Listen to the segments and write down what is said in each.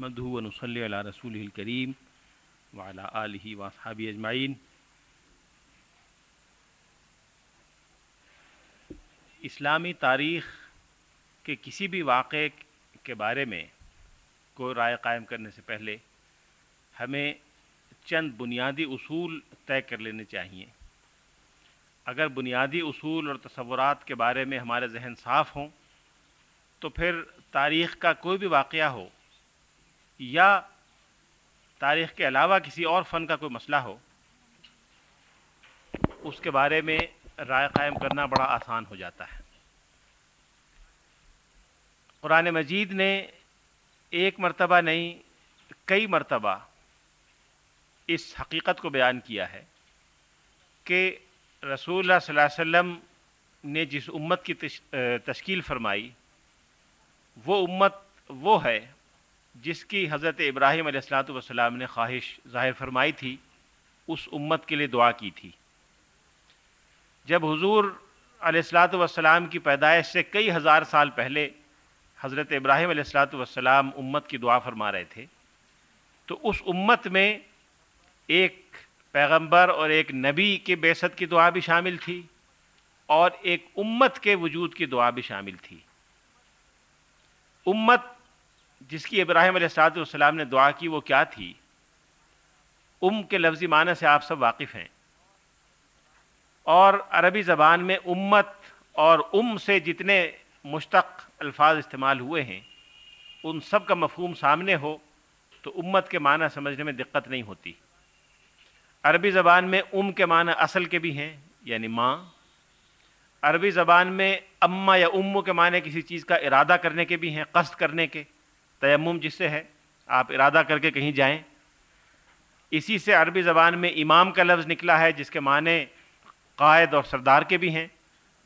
نحمد ونصلی علی رسول الکریم وعلی آلہ واصحابہ اجمعین اسلامی تاریخ کے کسی بھی واقعے کے بارے میں کوئی رائے قائم کرنے سے پہلے ہمیں چند بنیادی اصول طے کر لینے چاہیے۔ اگر بنیادی اصول اور تصورات کے بارے میں ہمارے ذہن صاف ہوں، تو پھر تاریخ کا کوئی بھی واقعہ ہو یا تاریخ کے علاوہ کسی اور فن کا کوئی مسئلہ ہو، اس کے بارے میں رائے قائم کرنا بڑا آسان ہو جاتا ہے۔ قرآن مجید نے ایک مرتبہ نہیں، کئی مرتبہ اس حقیقت کو بیان کیا ہے کہ رسول اللہ صلی اللہ علیہ وسلم نے جس امت کی تشکیل فرمائی، وہ امت وہ ہے جس کی حضرت ابراہیم علیہ السلاۃ والسلام نے خواہش ظاہر فرمائی تھی، اس امت کے لیے دعا کی تھی۔ جب حضور علیہ السلاۃ والسلام کی پیدائش سے کئی ہزار سال پہلے حضرت ابراہیم علیہ السلاۃ والسلام امت کی دعا فرما رہے تھے، تو اس امت میں ایک پیغمبر اور ایک نبی کے بیست کی دعا بھی شامل تھی اور ایک امت کے وجود کی دعا بھی شامل تھی۔ امت جس کی ابراہیم علیہ السلاۃ والسلام نے دعا کی وہ کیا تھی؟ ام کے لفظی معنی سے آپ سب واقف ہیں۔ اور عربی زبان میں امت اور ام سے جتنے مشتق الفاظ استعمال ہوئے ہیں، ان سب کا مفہوم سامنے ہو تو امت کے معنی سمجھنے میں دقت نہیں ہوتی۔ عربی زبان میں ام کے معنی اصل کے بھی ہیں یعنی ماں۔ عربی زبان میں اماں یا ام کے معنی کسی چیز کا ارادہ کرنے کے بھی ہیں، قصد کرنے کے۔ تیمم جس سے ہے، آپ ارادہ کر کے کہیں جائیں۔ اسی سے عربی زبان میں امام کا لفظ نکلا ہے، جس کے معنی قائد اور سردار کے بھی ہیں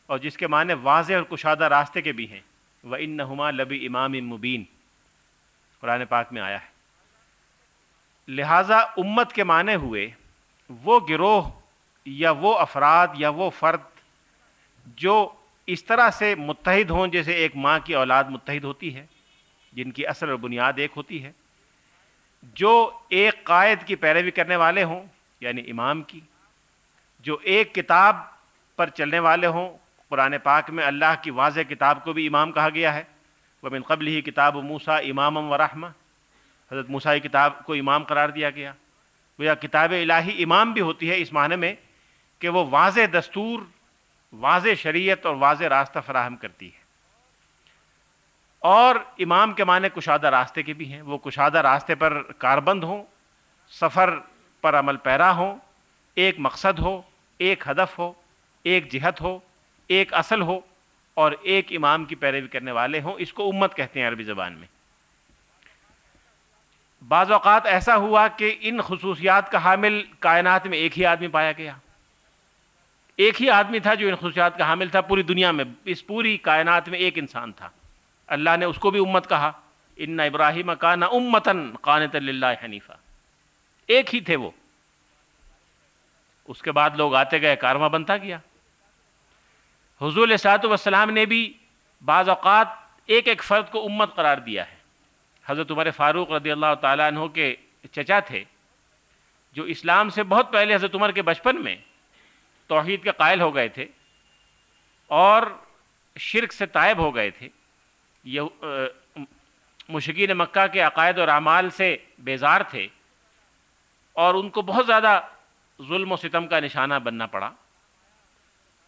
اور جس کے معنی واضح اور کشادہ راستے کے بھی ہیں۔ وہ ان نہما لبی امام مبین قرآن پاک میں آیا ہے۔ لہٰذا امت کے معنی ہوئے، وہ گروہ یا وہ افراد یا وہ فرد جو اس طرح سے متحد ہوں جیسے ایک ماں کی اولاد متحد ہوتی ہے جن کی اصل اور بنیاد ایک ہوتی ہے، جو ایک قائد کی پیروی کرنے والے ہوں یعنی امام کی، جو ایک کتاب پر چلنے والے ہوں، قرآن پاک میں اللہ کی واضح کتاب کو بھی امام کہا گیا ہے۔ وہ من قبل ہی کتاب موسا امام و رحمہ حضرت موسیٰ کتاب کو امام قرار دیا گیا۔ وہ کتاب الہی امام بھی ہوتی ہے اس معنی میں کہ وہ واضح دستور، واضح شریعت اور واضح راستہ فراہم کرتی ہے۔ اور امام کے معنی کشادہ راستے کے بھی ہیں۔ وہ کشادہ راستے پر کاربند ہوں، سفر پر عمل پیرا ہوں، ایک مقصد ہو، ایک ہدف ہو، ایک جہت ہو، ایک اصل ہو اور ایک امام کی پیروی کرنے والے ہوں۔ اس کو امت کہتے ہیں عربی زبان میں۔ بعض اوقات ایسا ہوا کہ ان خصوصیات کا حامل کائنات میں ایک ہی آدمی پایا گیا۔ ایک ہی آدمی تھا جو ان خصوصیات کا حامل تھا، پوری دنیا میں، اس پوری کائنات میں ایک انسان تھا۔ اللہ نے اس کو بھی امت کہا، ان ابراہیم کا نہ امتن قانت اللہ حنیفہ ایک ہی تھے وہ۔ اس کے بعد لوگ آتے گئے، کارواں بنتا گیا۔ حضور صاحب والسلام نے بھی بعض اوقات ایک ایک فرد کو امت قرار دیا ہے۔ حضرت عمر فاروق رضی اللہ تعالیٰ عنہ کے چچا تھے، جو اسلام سے بہت پہلے حضرت عمر کے بچپن میں توحید کے قائل ہو گئے تھے اور شرک سے طائب ہو گئے تھے۔ یہ مشکین مکہ کے عقائد اور اعمال سے بیزار تھے اور ان کو بہت زیادہ ظلم و ستم کا نشانہ بننا پڑا۔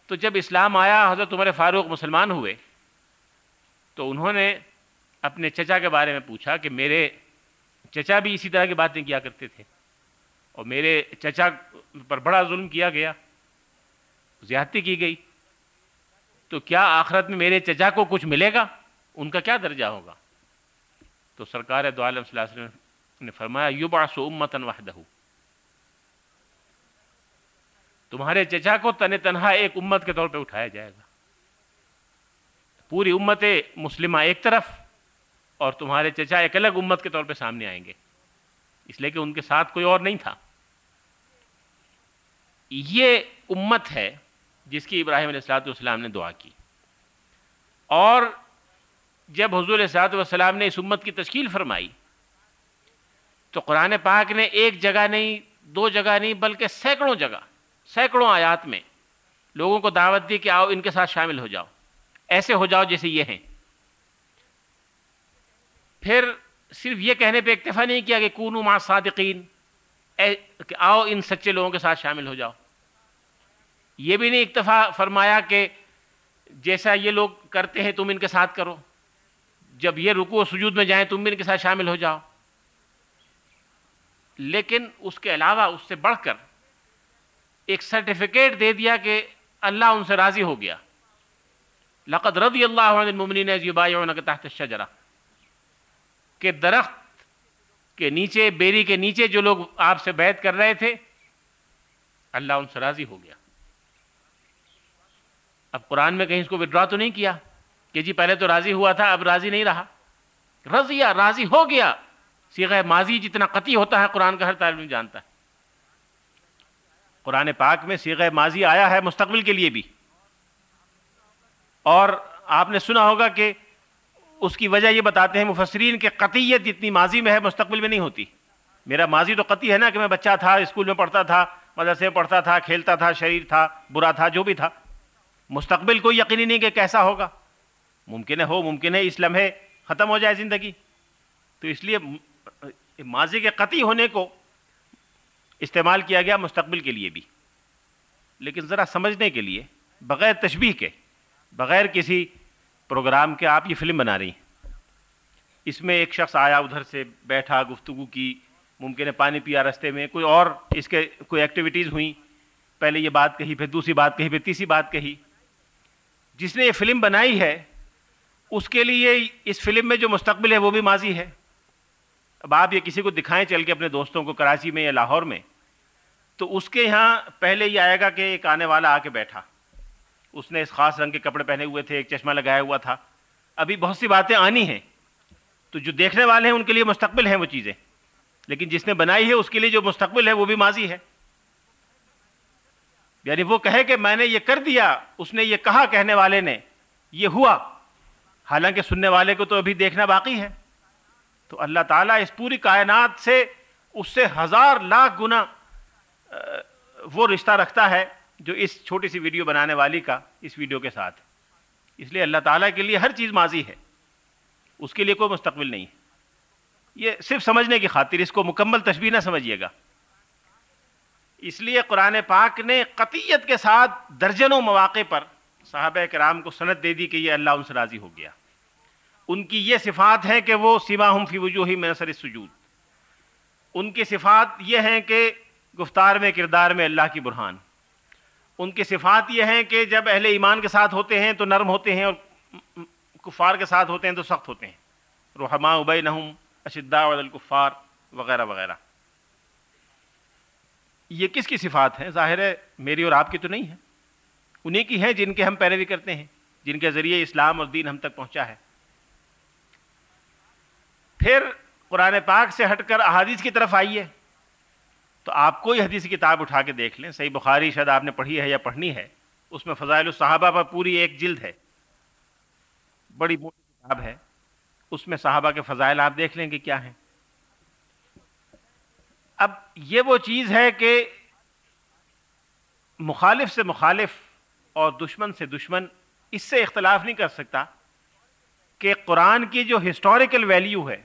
تو جب اسلام آیا، حضرت عمر فاروق مسلمان ہوئے، تو انہوں نے اپنے چچا کے بارے میں پوچھا کہ میرے چچا بھی اسی طرح کی باتیں کیا کرتے تھے؟ اور میرے چچا پر بڑا ظلم کیا گیا، زیادتی کی گئی۔ تو کیا آخرت میں میرے چچا کو کچھ ملے گا؟ ان کا کیا درجہ ہوگا؟ تو سرکار دو عالم صلی اللہ علیہ وسلم نے فرمایا یوبا امتن وحدہ۔ تمہارے چچا کو تن تنہا ایک امت کے طور پہ اٹھایا جائے گا۔ پوری امت مسلمہ ایک طرف اور تمہارے چچا ایک الگ امت کے طور پہ سامنے آئیں گے۔ اس لیے کہ ان کے ساتھ کوئی اور نہیں تھا۔ یہ امت ہے جس کی ابراہیم علیہ السلاۃ والسلام نے دعا کی۔ اور جب حضور صلاحت والسلام نے اس امت کی تشکیل فرمائی، تو قرآن پاک نے ایک جگہ نہیں، دو جگہ نہیں، بلکہ سینکڑوں جگہ، سینکڑوں آیات میں لوگوں کو دعوت دی کہ آؤ ان کے ساتھ شامل ہو جاؤ۔ ایسے ہو جاؤ جیسے یہ ہیں۔ پھر صرف یہ کہنے پہ اکتفا نہیں کیا کہ کونو ما صادقین کہ آؤ ان سچے لوگوں کے ساتھ شامل ہو جاؤ۔ یہ بھی نہیں اکتفا فرمایا کہ جیسا یہ لوگ کرتے ہیں تم ان کے ساتھ کرو۔ جب یہ رکو و سجود میں جائیں تم بھی ان کے ساتھ شامل ہو جاؤ۔ لیکن اس کے علاوہ اس سے بڑھ کر ایک سرٹیفکیٹ دے دیا کہ اللہ ان سے راضی ہو گیا۔ لقد رضی اللہ عنہ المؤمنین تحت الشجرہ۔ کہ درخت کے نیچے، بیری کے نیچے جو لوگ آپ سے بیعت کر رہے تھے، اللہ ان سے راضی ہو گیا۔ اب قرآن میں کہیں اس کو وڈرا تو نہیں کیا۔ کہ جی پہلے تو راضی ہوا تھا، اب راضی نہیں رہا۔ رضیا راضی ہو گیا۔ سیغہ ماضی جتنا قطعی ہوتا ہے، قرآن کا ہر طالب جانتا ہے۔ قرآن پاک میں سیغہ ماضی آیا ہے مستقبل کے لیے بھی۔ اور آپ نے سنا ہوگا کہ اس کی وجہ یہ بتاتے ہیں مفسرین کہ قطعیت جتنی ماضی میں ہے، مستقبل میں نہیں ہوتی۔ میرا ماضی تو قطعی ہے نا کہ میں بچہ تھا، اسکول میں پڑھتا تھا، مدرسے میں پڑھتا تھا، کھیلتا تھا، شریر تھا، برا تھا، جو بھی تھا۔ مستقبل کوئی یقینی نہیں کہ کیسا ہوگا۔ ممکن ہے، ہو ممکن ہے اس لمحے ختم ہو جائے زندگی۔ تو اس لیے ماضی کے قطعی ہونے کو استعمال کیا گیا مستقبل کے لیے بھی۔ لیکن ذرا سمجھنے کے لیے، بغیر تشبیح کے، بغیر کسی پروگرام کے آپ یہ فلم بنا رہی ہیں۔ اس میں ایک شخص آیا ادھر سے، بیٹھا گفتگو کی، ممکن ہے پانی پیا رستے میں، کوئی اور اس کے کوئی ایکٹیویٹیز ہوئیں۔ پہلے یہ بات کہی، پھر دوسری بات کہی، پھر تیسری بات کہی۔ جس نے یہ فلم بنائی ہے اس کے لیے اس فلم میں جو مستقبل ہے وہ بھی ماضی ہے۔ اب آپ یہ کسی کو دکھائیں چل کے اپنے دوستوں کو کراچی میں یا لاہور میں، تو اس کے یہاں پہلے یہ آئے گا کہ ایک آنے والا آ کے بیٹھا۔ اس نے اس خاص رنگ کے کپڑے پہنے ہوئے تھے، ایک چشمہ لگایا ہوا تھا۔ ابھی بہت سی باتیں آنی ہیں۔ تو جو دیکھنے والے ہیں، ان کے لیے مستقبل ہیں وہ چیزیں۔ لیکن جس نے بنائی ہے، اس کے لیے جو مستقبل ہے، وہ بھی ماضی ہے۔ یعنی وہ کہے کہ میں نے یہ کر دیا، اس نے یہ کہا کہنے والے نے، یہ ہوا۔ حالانکہ سننے والے کو تو ابھی دیکھنا باقی ہے۔ تو اللہ تعالیٰ اس پوری کائنات سے اس سے ہزار لاکھ گنا وہ رشتہ رکھتا ہے جو اس چھوٹی سی ویڈیو بنانے والی کا اس ویڈیو کے ساتھ۔ اس لیے اللہ تعالیٰ کے لیے ہر چیز ماضی ہے۔ اس کے لیے کوئی مستقبل نہیں ہے۔ یہ صرف سمجھنے کی خاطر، اس کو مکمل تشبیہ نہ سمجھیے گا۔ اس لیے قرآن پاک نے قطیت کے ساتھ درجنوں مواقع پر صحابہ کرام کو سند دے دی کہ یہ اللہ ان سے راضی ہو گیا۔ ان کی یہ صفات ہیں کہ وہ سما ہم فی وجوہ میں نثر سجود ان کی صفات یہ ہیں کہ گفتار میں، کردار میں اللہ کی برہان۔ ان کی صفات یہ ہیں کہ جب اہل ایمان کے ساتھ ہوتے ہیں تو نرم ہوتے ہیں اور کفار کے ساتھ ہوتے ہیں تو سخت ہوتے ہیں۔ رحما ابئی نہم اشدا الکفار وغیرہ وغیرہ۔ یہ کس کی صفات ہیں؟ ظاہر ہے میری اور آپ کی تو نہیں ہے۔ انہیں کی ہیں جن کے ہم پیروی کرتے ہیں، جن کے ذریعے اسلام اور دین ہم تک پہنچا ہے۔ پھر قرآن پاک سے ہٹ کر احادیث کی طرف آئیے۔ تو آپ کوئی حدیث کتاب اٹھا کے دیکھ لیں۔ صحیح بخاری شاید آپ نے پڑھی ہے یا پڑھنی ہے۔ اس میں فضائل الصحابہ پر پوری ایک جلد ہے۔ بڑی موٹی کتاب ہے۔ اس میں صحابہ کے فضائل آپ دیکھ لیں کہ کیا ہیں۔ اب یہ وہ چیز ہے کہ مخالف سے مخالف اور دشمن سے دشمن، اس سے اختلاف نہیں کر سکتا کہ قرآن کی جو ہسٹوریکل ویلیو ہے،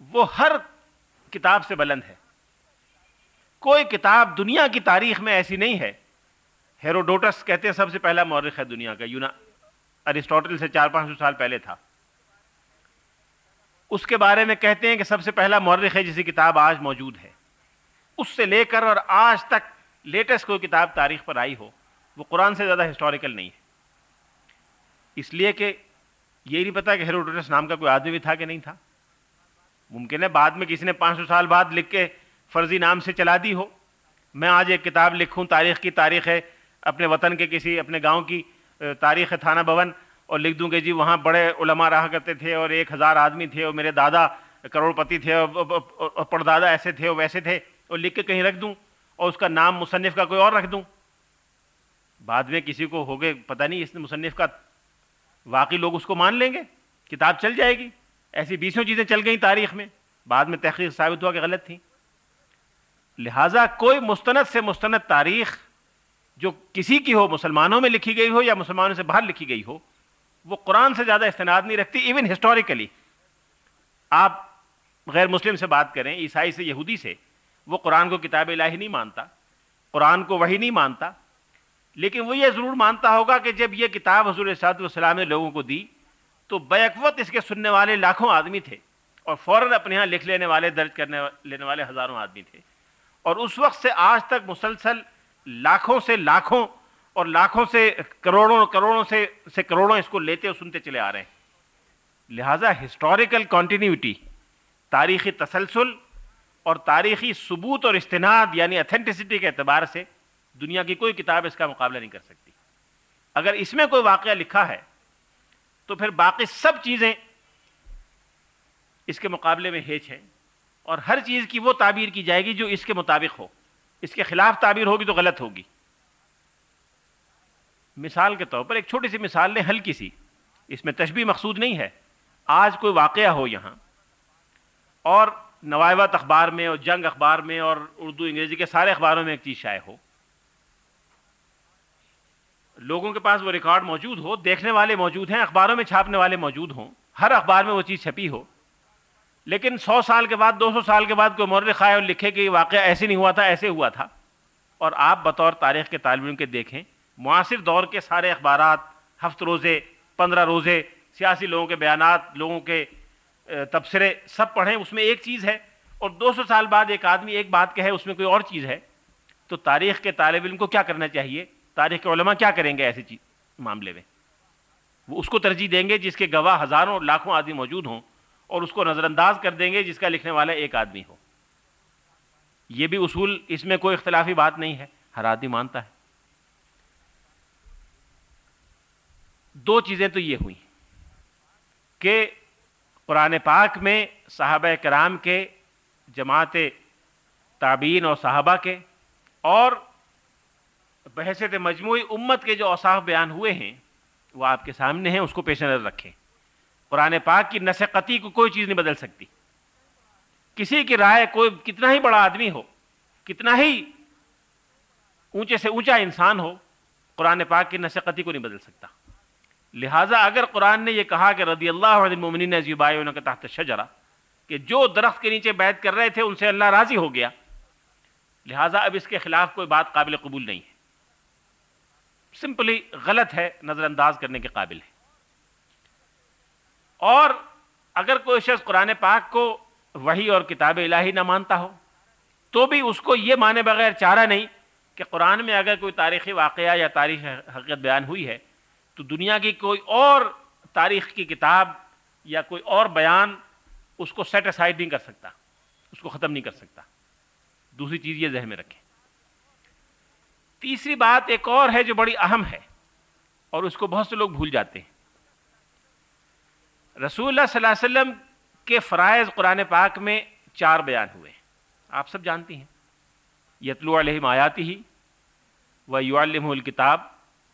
وہ ہر کتاب سے بلند ہے۔ کوئی کتاب دنیا کی تاریخ میں ایسی نہیں ہے۔ ہیروڈوٹس کہتے ہیں سب سے پہلا مورخ ہے دنیا کا، یونا، ارسٹوٹل سے چار پانچ سو سال پہلے تھا۔ اس کے بارے میں کہتے ہیں کہ سب سے پہلا مورخ ہے جسی کتاب آج موجود ہے۔ اس سے لے کر اور آج تک لیٹسٹ کوئی کتاب تاریخ پر آئی ہو۔ وہ قرآن سے زیادہ ہسٹوریکل نہیں ہے۔ اس لیے کہ یہ نہیں پتا کہ ہیروڈوٹس نام کا کوئی آدمی بھی تھا کہ نہیں تھا۔ ممکن ہے بعد میں کسی نے پانچ سو سال بعد لکھ کے فرضی نام سے چلا دی ہو۔ میں آج ایک کتاب لکھوں، تاریخ کی تاریخ ہے، اپنے وطن کے کسی، اپنے گاؤں کی تاریخ ہے، تھانہ بھون۔ اور لکھ دوں کہ جی وہاں بڑے علماء رہا کرتے تھے اور ایک ہزار آدمی تھے اور میرے دادا کروڑ پتی تھے اور پردادا ایسے تھے اور ویسے تھے۔ اور لکھ کے کہیں رکھ دوں اور اس کا نام مصنف کا کوئی اور رکھ دوں۔ بعد میں کسی کو ہو گئے پتہ نہیں اس مصنف کا واقعی لوگ اس کو مان لیں گے؟ کتاب چل جائے گی۔ ایسی بیسوں چیزیں چل گئیں تاریخ میں۔ بعد میں تحقیق ثابت ہوا کہ غلط تھیں۔ لہٰذا کوئی مستند سے مستند تاریخ جو کسی کی ہو، مسلمانوں میں لکھی گئی ہو یا مسلمانوں سے باہر لکھی گئی ہو، وہ قرآن سے زیادہ استناد نہیں رکھتی ایون ہسٹوریکلی آپ غیر مسلم سے بات کریں، عیسائی سے، یہودی سے، وہ قرآن کو کتاب الہی نہیں مانتا، قرآن کو وہی نہیں مانتا لیکن وہ یہ ضرور مانتا ہوگا کہ جب یہ کتاب حضور صاحب والسلام نے لوگوں کو دی، تو بیک وقت اس کے سننے والے لاکھوں آدمی تھے اور فوراً اپنے یہاں لکھ لینے والے، درج کرنے لینے والے ہزاروں آدمی تھے۔ اور اس وقت سے آج تک مسلسل لاکھوں سے لاکھوں اور لاکھوں سے کروڑوں کروڑوں سے سے کروڑوں اس کو لیتے اور سنتے چلے آ رہے ہیں۔ لہٰذا ہسٹوریکل کنٹینیوٹی تاریخی تسلسل اور تاریخی ثبوت اور استناد یعنی اتھینٹسٹی کے اعتبار سے دنیا کی کوئی کتاب اس کا مقابلہ نہیں کر سکتی۔ اگر اس میں کوئی واقعہ لکھا ہے، تو پھر باقی سب چیزیں اس کے مقابلے میں ہیچ ہیں۔ اور ہر چیز کی وہ تعبیر کی جائے گی جو اس کے مطابق ہو۔ اس کے خلاف تعبیر ہوگی تو غلط ہوگی۔ مثال کے طور پر ایک چھوٹی سی مثال لیں، ہلکی سی۔ اس میں تشبیح مقصود نہیں ہے۔ آج کوئی واقعہ ہو یہاں۔ اور نوائبت اخبار میں اور جنگ اخبار میں اور اردو، انگریزی کے سارے اخباروں میں ایک چیز شائع ہو۔ لوگوں کے پاس وہ ریکارڈ موجود ہو، دیکھنے والے موجود ہیں، اخباروں میں چھاپنے والے موجود ہوں، ہر اخبار میں وہ چیز چھپی ہو۔ لیکن سو سال کے بعد، دو سو سال کے بعد کوئی مورخ آئے اور لکھے کہ یہ واقعہ ایسے نہیں ہوا تھا، ایسے ہوا تھا۔ اور آپ بطور تاریخ کے طالب علم کے دیکھیں، معاصر دور کے سارے اخبارات، ہفت روزے، پندرہ روزے، سیاسی لوگوں کے بیانات، لوگوں کے تبصرے، سب پڑھیں، اس میں ایک چیز ہے۔ اور دو سو سال بعد ایک آدمی ایک بات کہے، اس میں کوئی اور چیز ہے۔ تو تاریخ کے طالب علم کو کیا کرنا چاہیے؟ تاریخ کے علماء کیا کریں گے ایسی چیز معاملے میں؟ وہ اس کو ترجیح دیں گے جس کے گواہ ہزاروں لاکھوں آدمی موجود ہوں اور اس کو نظر انداز کر دیں گے جس کا لکھنے والا ایک آدمی ہو۔ یہ بھی اصول اس میں کوئی اختلافی بات نہیں ہے، ہر آدمی مانتا ہے۔ دو چیزیں تو یہ ہوئی کہ قرآن پاک میں صحابہ کرام کے جماعت تعبین اور صحابہ کے اور بحثت مجموعی امت کے جو اوصاف بیان ہوئے ہیں، وہ آپ کے سامنے ہیں، اس کو پیش نظر رکھیں۔ قرآن پاک کی نسقتی کو کوئی چیز نہیں بدل سکتی۔ کسی کی رائے کوئی کتنا ہی بڑا آدمی ہو، کتنا ہی اونچے سے اونچا انسان ہو، قرآن پاک کی نسقتی کو نہیں بدل سکتا۔ لہٰذا اگر قرآن نے یہ کہا کہ رضی اللہ عنہ کے تحت شجرا کہ جو درخت کے نیچے بیعت کر رہے تھے، ان سے اللہ راضی ہو گیا، لہٰذا اب اس کے خلاف کوئی بات قابل قبول نہیں ہے۔ سمپلی غلط ہے، نظر انداز کرنے کے قابل ہے۔ اور اگر کوئی شخص قرآن پاک کو وہی اور کتاب الہی نہ مانتا ہو، تو بھی اس کو یہ مانے بغیر چارہ نہیں کہ قرآن میں اگر کوئی تاریخی واقعہ یا تاریخ حقیقت بیان ہوئی ہے، تو دنیا کی کوئی اور تاریخ کی کتاب یا کوئی اور بیان اس کو سیٹسائڈ نہیں کر سکتا، اس کو ختم نہیں کر سکتا۔ دوسری چیز یہ ذہن میں رکھیں۔ تیسری بات ایک اور ہے جو بڑی اہم ہے اور اس کو بہت سے لوگ بھول جاتے ہیں۔ رسول اللہ صلی اللہ علیہ وسلم کے فرائض قرآن پاک میں چار بیان ہوئے آپ سب جانتی ہیں۔ یتلو علیہم آیاتی ہی و یو الکتاب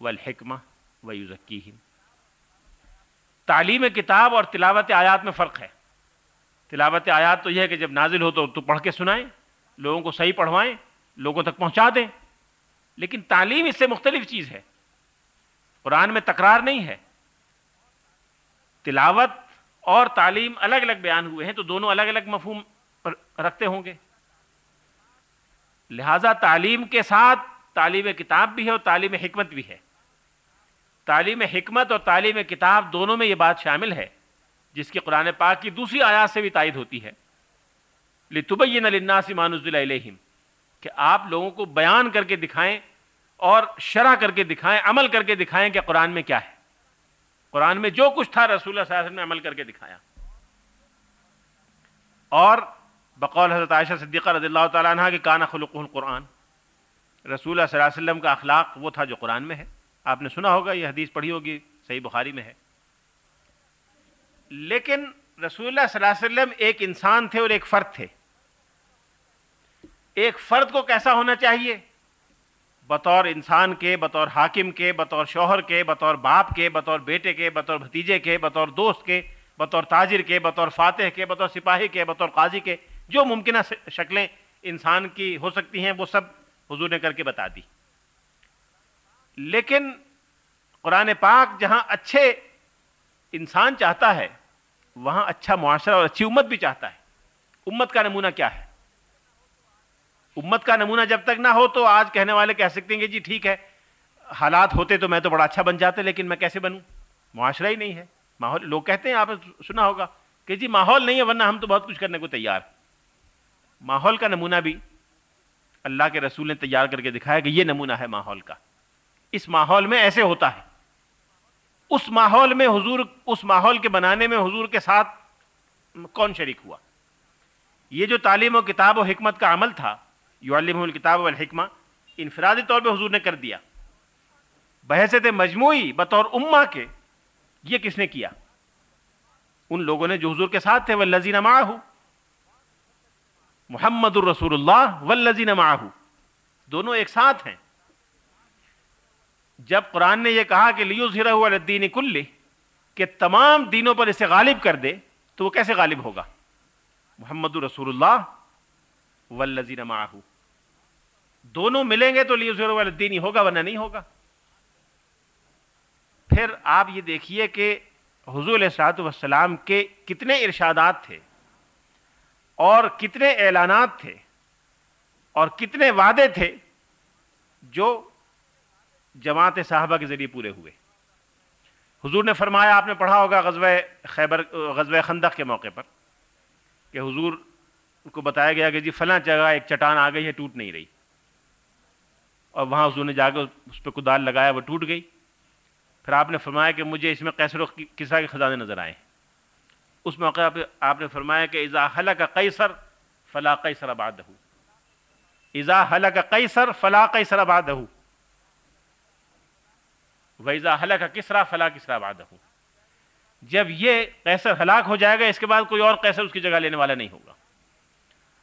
و الحکمہ و یوزکی تعلیم کتاب اور تلاوت آیات میں فرق ہے۔ تلاوت آیات تو یہ ہے کہ جب نازل ہو تو تو پڑھ کے سنائیں، لوگوں کو صحیح پڑھوائیں، لوگوں تک پہنچا دیں۔ لیکن تعلیم اس سے مختلف چیز ہے۔ قرآن میں تکرار نہیں ہے۔ تلاوت اور تعلیم الگ الگ بیان ہوئے ہیں تو دونوں الگ الگ مفہوم رکھتے ہوں گے۔ لہذا تعلیم کے ساتھ تعلیم کتاب بھی ہے اور تعلیم حکمت بھی ہے۔ تعلیم حکمت اور تعلیم کتاب دونوں میں یہ بات شامل ہے، جس کی قرآن پاک کی دوسری آیات سے بھی تائید ہوتی ہے۔ لتبین للناس ما نزل الیہم کہ آپ لوگوں کو بیان کر کے دکھائیں اور شرح کر کے دکھائیں، عمل کر کے دکھائیں کہ قرآن میں کیا ہے۔ قرآن میں جو کچھ تھا رسول اللہ صلی اللہ علیہ وسلم نے عمل کر کے دکھایا۔ اور بقول حضرت عائشہ صدیقہ رضی اللہ تعالیٰ عنہ کہ کانا خلق القرآن۔ رسول اللہ صلی اللہ علیہ وسلم کا اخلاق وہ تھا جو قرآن میں ہے۔ آپ نے سنا ہوگا، یہ حدیث پڑھی ہوگی، صحیح بخاری میں ہے۔ لیکن رسول اللہ صلی اللہ علیہ وسلم ایک انسان تھے اور ایک فرد تھے۔ ایک فرد کو کیسا ہونا چاہیے بطور انسان کے بطور حاکم کے بطور شوہر کے بطور باپ کے بطور بیٹے کے بطور بھتیجے کے بطور دوست کے بطور تاجر کے بطور فاتح کے بطور سپاہی کے بطور قاضی کے جو ممکنہ شکلیں انسان کی ہو سکتی ہیں وہ سب حضور نے کر کے بتا دی لیکن قرآن پاک جہاں اچھے انسان چاہتا ہے وہاں اچھا معاشرہ اور اچھی امت بھی چاہتا ہے امت کا نمونہ کیا ہے امت کا نمونہ جب تک نہ ہو تو آج کہنے والے کہہ سکتے ہیں کہ جی ٹھیک ہے، حالات ہوتے تو میں تو بڑا اچھا بن جاتے لیکن میں کیسے بنوں؟ معاشرہ ہی نہیں ہے۔ ماحول، لوگ کہتے ہیں، آپ نے سنا ہوگا کہ جی ماحول نہیں ہے ورنہ ہم تو بہت کچھ کرنے کو تیار ماحول کا نمونہ بھی اللہ کے رسول نے تیار کر کے دکھایا کہ یہ نمونہ ہے ماحول کا۔ اس ماحول میں ایسے ہوتا ہے۔ اس ماحول میں حضور، اس ماحول کے بنانے میں حضور کے ساتھ کون شریک ہوا؟ یہ جو تعلیم و کتاب و حکمت کا عمل تھا یو الکتاب والحکمہ، انفرادی طور پہ حضور نے کر دیا۔ بحثت مجموعی بطور اما کے یہ کس نے کیا؟ ان لوگوں نے جو حضور کے ساتھ تھے وہ لذین معاہو محمد الرسول اللہ والذین معاہو دونوں ایک ساتھ ہیں۔ جب قرآن نے یہ کہا کہ لیو ظہر الدین کل کہ تمام دینوں پر اسے غالب کر دے، تو وہ کیسے غالب ہوگا؟ محمد الرسول اللہ والذین معاہو دونوں ملیں گے تو لیو ظہر ہی ہوگا ورنہ نہیں ہوگا۔ پھر آپ یہ دیکھیے کہ حضور علیہ والسلام کے کتنے ارشادات تھے اور کتنے اعلانات تھے اور کتنے وعدے تھے جو جماعت صاحبہ کے ذریعے پورے ہوئے۔ حضور نے فرمایا، آپ نے پڑھا ہوگا غزوہ خیبر، غزوہ خندق کے موقع پر کہ حضور کو بتایا گیا کہ جی فلاں جگہ ایک چٹان آ گئی ہے، ٹوٹ نہیں رہی۔ اور وہاں حضور نے جا کے اس پہ کدال لگایا، وہ ٹوٹ گئی۔ پھر آپ نے فرمایا کہ مجھے اس میں کیسر و کسرا کے خزانے نظر آئے۔ اس موقع پہ آپ نے فرمایا کہ اذا حلق قیصر فلا قیصر بعدہ اذا حلق قیصر فلا قیصر بعدہ ویزا حلق کسرا فلا کسرا بعدہ جب یہ قیصر ہلاک ہو جائے گا، اس کے بعد کوئی اور قیصر اس کی جگہ لینے والا نہیں ہوگا۔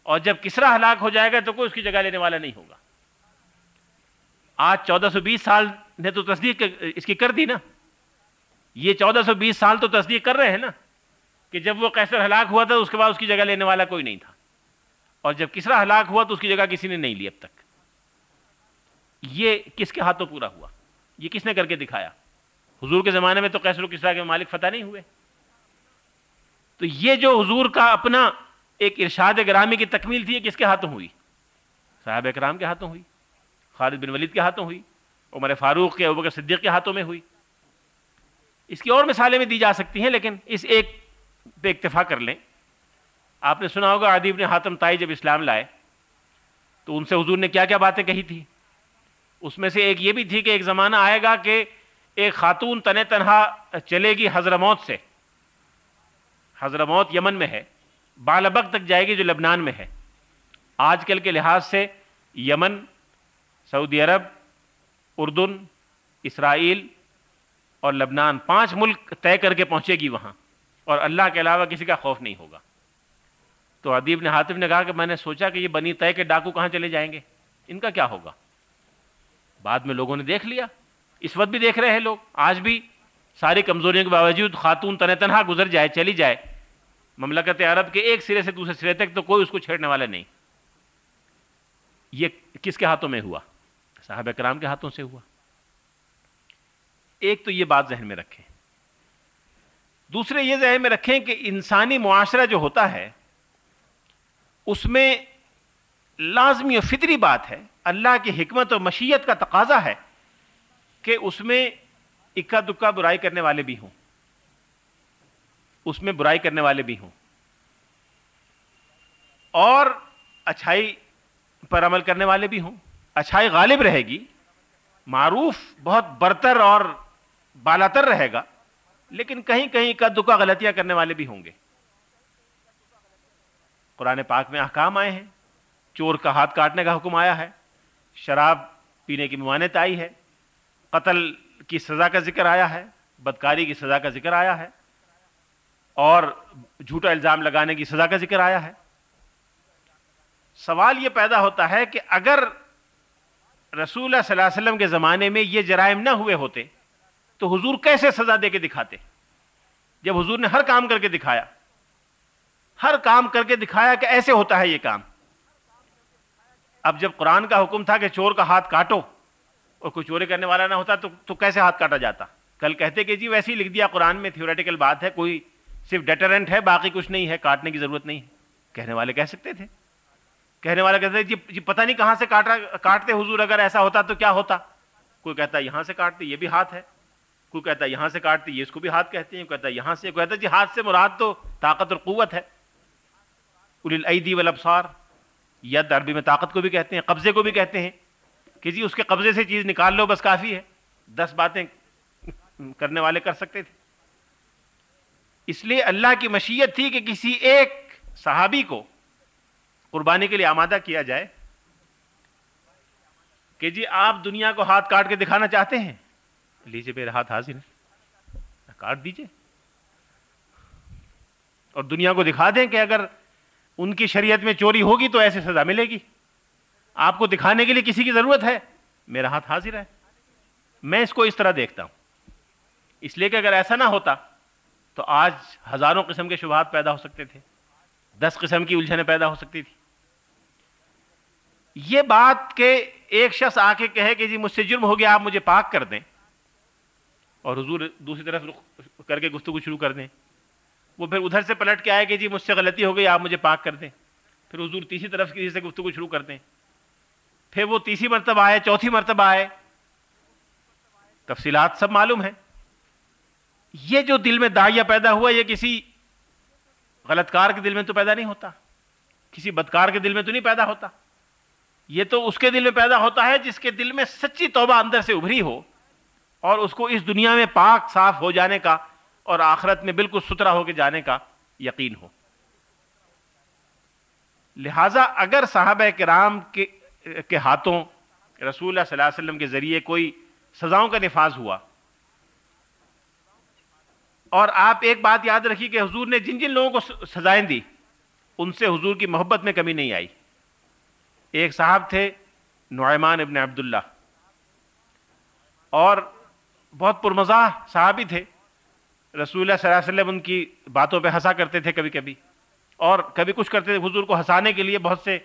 اور جب کسرا ہلاک ہو جائے گا، تو کوئی اس کی جگہ لینے والا نہیں ہوگا۔ آج چودہ سو بیس سال نے تو تصدیق اس کی کر دی نا۔ یہ چودہ سو بیس سال تو تصدیق کر رہے ہیں نا کہ جب وہ کیسر ہلاک ہوا تھا، اس کے بعد اس کی جگہ لینے والا کوئی نہیں تھا۔ اور جب کسرا ہلاک ہوا تو اس کی جگہ کسی نے نہیں لی اب تک۔ یہ کس کے ہاتھوں پورا ہوا؟ یہ کس نے کر کے دکھایا؟ حضور کے زمانے میں تو کیسر و کسرا کے مالک فتح نہیں ہوئے۔ تو یہ جو حضور کا اپنا ایک ارشاد گرامی کی تکمیل تھی، یہ کس کے ہاتھوں ہوئی؟ صاحب اکرام کے ہاتھوں ہوئی۔ خالد بن ولید کے ہاتھوں ہوئی، عمر فاروق کے ابکر صدیق کے ہاتھوں میں ہوئی۔ اس کی اور مثالیں بھی دی جا سکتی ہیں، لیکن اس ایک پہ اکتفا کر لیں۔ آپ نے سنا ہوگا عدیب نے حاتم تائی جب اسلام لائے، تو ان سے حضور نے کیا کیا باتیں کہی تھی اس میں سے ایک یہ بھی تھی کہ ایک زمانہ آئے گا کہ ایک خاتون تن تنہا چلے گی حضرموت سے۔ حضرموت یمن میں ہے بالبک تک جائے گی جو لبنان میں ہے۔ آج کل کے لحاظ سے یمن سعودی عرب، اردن، اسرائیل اور لبنان، پانچ ملک طے کر کے پہنچے گی وہاں اور اللہ کے علاوہ کسی کا خوف نہیں ہوگا۔ تو ادیب نے حاطف نے کہا کہ میں نے سوچا کہ یہ بنی طے کے ڈاکو کہاں چلے جائیں گے؟ ان کا کیا ہوگا؟ بعد میں لوگوں نے دیکھ لیا۔ اس وقت بھی دیکھ رہے ہیں لوگ۔ آج بھی ساری کمزوریوں کے باوجود خاتون تن تنہا گزر جائے، چلی جائے۔ مملکت عرب کے ایک سرے سے دوسرے سرے تک تو کوئی اس کو چھیڑنے والا نہیں۔ یہ کس کے ہاتھوں میں ہوا؟ صاحب کرام کے ہاتھوں سے ہوا۔ ایک تو یہ بات ذہن میں رکھیں۔ دوسرے یہ ذہن میں رکھیں کہ انسانی معاشرہ جو ہوتا ہے، اس میں لازمی و فطری بات ہے، اللہ کی حکمت و مشیت کا تقاضا ہے کہ اس میں اکا دکا برائی کرنے والے بھی ہوں۔ اس میں برائی کرنے والے بھی ہوں۔ اور اچھائی پر عمل کرنے والے بھی ہوں۔ اچھائی غالب رہے گی، معروف بہت برتر اور بالاتر رہے گا، لیکن کہیں کہیں کا دکا غلطیاں کرنے والے بھی ہوں گے۔ قرآن پاک میں احکام آئے ہیں، چور کا ہاتھ کاٹنے کا حکم آیا ہے، شراب پینے کی ممانت آئی ہے، قتل کی سزا کا ذکر آیا ہے، بدکاری کی سزا کا ذکر آیا ہے، اور جھوٹا الزام لگانے کی سزا کا ذکر آیا ہے۔ سوال یہ پیدا ہوتا ہے کہ اگر رسول اللہ صلی اللہ علیہ وسلم کے زمانے میں یہ جرائم نہ ہوئے ہوتے تو حضور کیسے سزا دے کے دکھاتے؟ جب حضور نے ہر کام کر کے دکھایا، ہر کام کر کے دکھایا کہ ایسے ہوتا ہے یہ کام۔ اب جب قرآن کا حکم تھا کہ چور کا ہاتھ کاٹو اور کوئی چوری کرنے والا نہ ہوتا تو تو کیسے ہاتھ کاٹا جاتا؟ کل کہتے کہ جی ویسے ہی لکھ دیا قرآن میں تھیوریٹیکل بات ہے، کوئی صرف ڈیٹرنٹ ہے، باقی کچھ نہیں ہے، کاٹنے کی ضرورت نہیں ہے۔ کہنے والے کہہ سکتے تھے۔ کہنے والے کہتے جی جی پتہ نہیں کہاں سے کاٹا کاٹتے حضور، اگر ایسا ہوتا تو کیا ہوتا؟ کوئی کہتا ہے، یہاں سے کاٹتے، یہ بھی ہاتھ ہے۔ کوئی کہتا ہے، یہاں سے کاٹتے، یہ اس کو بھی ہاتھ کہتے ہیں۔ کہتا ہے، یہاں سے۔ کوئی کہتا ہے جی ہاتھ سے مراد تو طاقت اور قوت ہے۔ والابصار، ید عربی میں طاقت کو بھی کہتے ہیں، قبضے کو بھی کہتے ہیں۔ کہ جی اس کے قبضے سے چیز نکال لو، بس کافی ہے۔ دس باتیں کرنے والے کر سکتے تھے۔ اس لیے اللہ کی مشیت تھی کہ کسی ایک صحابی کو قربانی کے لیے آمادہ کیا جائے کہ جی آپ دنیا کو ہاتھ کاٹ کے دکھانا چاہتے ہیں؟ لیجیے میرا ہاتھ حاضر ہے کاٹ دیجیے۔ اور دنیا کو دکھا دیں کہ اگر ان کی شریعت میں چوری ہوگی تو ایسے سزا ملے گی۔ آپ کو دکھانے کے لیے کسی کی ضرورت ہے؟ میرا ہاتھ حاضر ہے۔ میں اس کو اس طرح دیکھتا ہوں۔ اس لیے کہ اگر ایسا نہ ہوتا تو آج ہزاروں قسم کے شبہات پیدا ہو سکتے تھے۔ دس قسم کی الجھنیں پیدا ہو سکتی تھی یہ بات کہ ایک شخص آ کے کہے کہ جی مجھ سے جرم ہو گیا، آپ مجھے پاک کر دیں اور حضور دوسری طرف کر کے گفتگو شروع کر دیں۔ وہ پھر ادھر سے پلٹ کے آئے کہ جی مجھ سے غلطی ہو گئی، آپ مجھے پاک کر دیں۔ پھر حضور تیسری طرف کسی سے گفتگو شروع کر دیں۔ پھر وہ تیسری مرتبہ آئے، چوتھی مرتبہ آئے۔ تفصیلات سب معلوم ہیں۔ یہ جو دل میں دائیا پیدا ہوا، یہ کسی غلط کار کے دل میں تو پیدا نہیں ہوتا، کسی بدکار کے دل میں تو نہیں پیدا ہوتا۔ یہ تو اس کے دل میں پیدا ہوتا ہے جس کے دل میں سچی توبہ اندر سے ابھری ہو اور اس کو اس دنیا میں پاک صاف ہو جانے کا اور آخرت میں بالکل ستھرا ہو کے جانے کا یقین ہو۔ لہذا اگر صحابہ کرام کے کے ہاتھوں، رسول اللہ صلی اللہ علیہ وسلم کے ذریعے کوئی سزاؤں کا نفاذ ہوا، اور آپ ایک بات یاد رکھیے کہ حضور نے جن جن لوگوں کو سزائیں دی، ان سے حضور کی محبت میں کمی نہیں آئی۔ ایک صاحب تھے نعیمان ابن عبداللہ۔ اور بہت پرمزاح صحابی تھے۔ رسول اللہ صلی اللہ علیہ وسلم ان کی باتوں پہ ہنسا کرتے تھے کبھی کبھی۔ اور کبھی کچھ کرتے تھے، حضور کو ہنسانے کے لیے بہت سے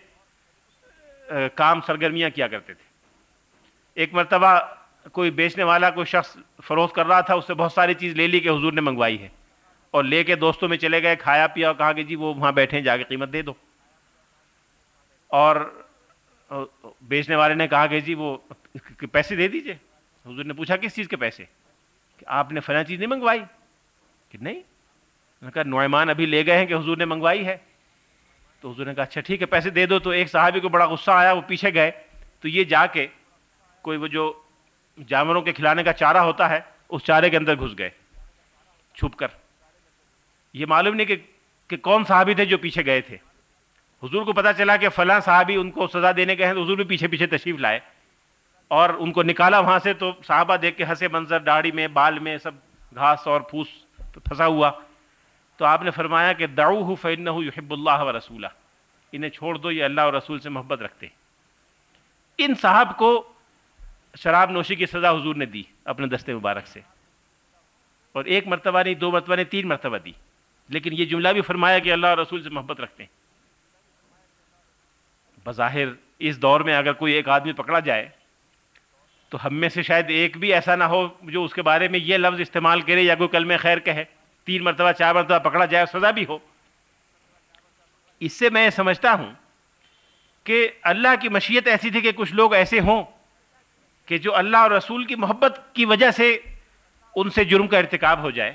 کام سرگرمیاں کیا کرتے تھے۔ ایک مرتبہ کوئی بیچنے والا، کوئی شخص فروخت کر رہا تھا، اس سے بہت ساری چیز لے لی کہ حضور نے منگوائی ہے۔ اور لے کے دوستوں میں چلے گئے، کھایا پیا اور کہا کہ جی وہ وہاں بیٹھے ہیں، جا کے قیمت دے دو۔ اور بیچنے والے نے کہا کہ جی وہ پیسے دے دیجیے۔ حضور نے پوچھا کس چیز کے پیسے؟ کہ آپ نے فلاں چیز نہیں منگوائی؟ کہ نہیں۔ نے کہا نعمان ابھی لے گئے ہیں کہ حضور نے منگوائی ہے۔ تو حضور نے کہا اچھا ٹھیک ہے، پیسے دے دو۔ تو ایک صحابی کو بڑا غصہ آیا، وہ پیچھے گئے۔ تو یہ جا کے کوئی وہ جو جانوروں کے کھلانے کا چارہ ہوتا ہے، اس چارے کے اندر گھس گئے، چھپ کر۔ یہ معلوم نہیں کہ کہ کون صحابی تھے جو پیچھے گئے تھے۔ حضور کو پتا چلا کہ فلاں صحابی ان کو سزا دینے گئے ہیں تو حضور بھی پیچھے پیچھے تشریف لائے اور ان کو نکالا وہاں سے تو صحابہ دیکھ کے ہنسے منظر، داڑھی میں، بال میں سب گھاس اور پھوس پھنسا ہوا۔ تو آپ نے فرمایا کہ دعوہ فنح یحب اللہ و رسولہ۔ انہیں چھوڑ دو، یہ اللہ اور رسول سے محبت رکھتے ان صاحب کو شراب نوشی کی سزا حضور نے دی اپنے دستے مبارک سے۔ اور ایک مرتبہ نہیں، دو مرتبہ نہیں، تین مرتبہ دی۔ لیکن یہ جملہ بھی فرمایا کہ اللہ اور رسول سے محبت رکھتے ہیں۔ بظاہر اس دور میں اگر کوئی ایک آدمی پکڑا جائے، تو ہم میں سے شاید ایک بھی ایسا نہ ہو جو اس کے بارے میں یہ لفظ استعمال کرے یا کوئی کلمہ خیر کہے، تین مرتبہ، چار مرتبہ پکڑا جائے سزا بھی ہو۔ اس سے میں سمجھتا ہوں کہ اللہ کی مشیت ایسی تھی کہ کچھ لوگ ایسے ہوں کہ جو اللہ اور رسول کی محبت کی وجہ سے ان سے جرم کا ارتکاب ہو جائے،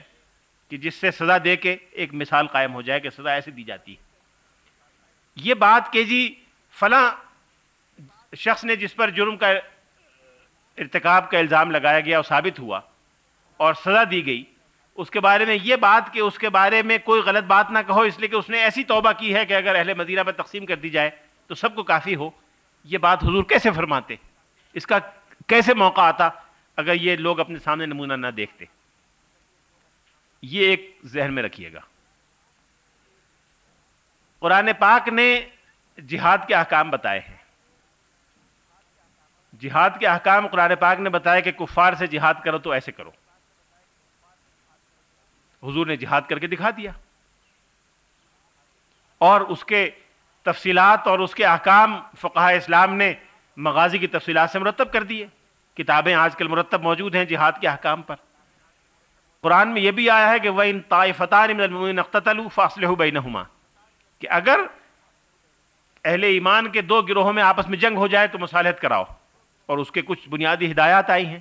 کہ جس سے سزا دے کے ایک مثال قائم ہو جائے کہ سزا ایسے دی جاتی ہے۔ یہ بات کہ جی فلاں شخص نے جس پر جرم کا ارتکاب کا الزام لگایا گیا اور ثابت ہوا اور سزا دی گئی، اس کے بارے میں یہ بات کہ اس کے بارے میں کوئی غلط بات نہ کہو، اس لیے کہ اس نے ایسی توبہ کی ہے کہ اگر اہل مدینہ میں تقسیم کر دی جائے تو سب کو کافی ہو۔ یہ بات حضور کیسے فرماتے؟ اس کا کیسے موقع آتا اگر یہ لوگ اپنے سامنے نمونہ نہ دیکھتے؟ یہ ایک ذہن میں رکھیے گا۔ قرآن پاک نے جہاد کے احکام بتائے ہیں۔ جہاد کے احکام قرآن پاک نے بتایا کہ کفار سے جہاد کرو تو ایسے کرو۔ حضور نے جہاد کر کے دکھا دیا۔ اور اس کے تفصیلات اور اس کے احکام فقہ اسلام نے مغازی کی تفصیلات سے مرتب کر دیے۔ کتابیں آج کل مرتب موجود ہیں جہاد کے احکام پر۔ قرآن میں یہ بھی آیا ہے کہ وہ ان طائفتان فاصلے ہو بینہما کہ اگر اہل ایمان کے دو گروہوں میں آپس میں جنگ ہو جائے تو مصالحت کراؤ، اور اس کے کچھ بنیادی ہدایات آئی ہیں۔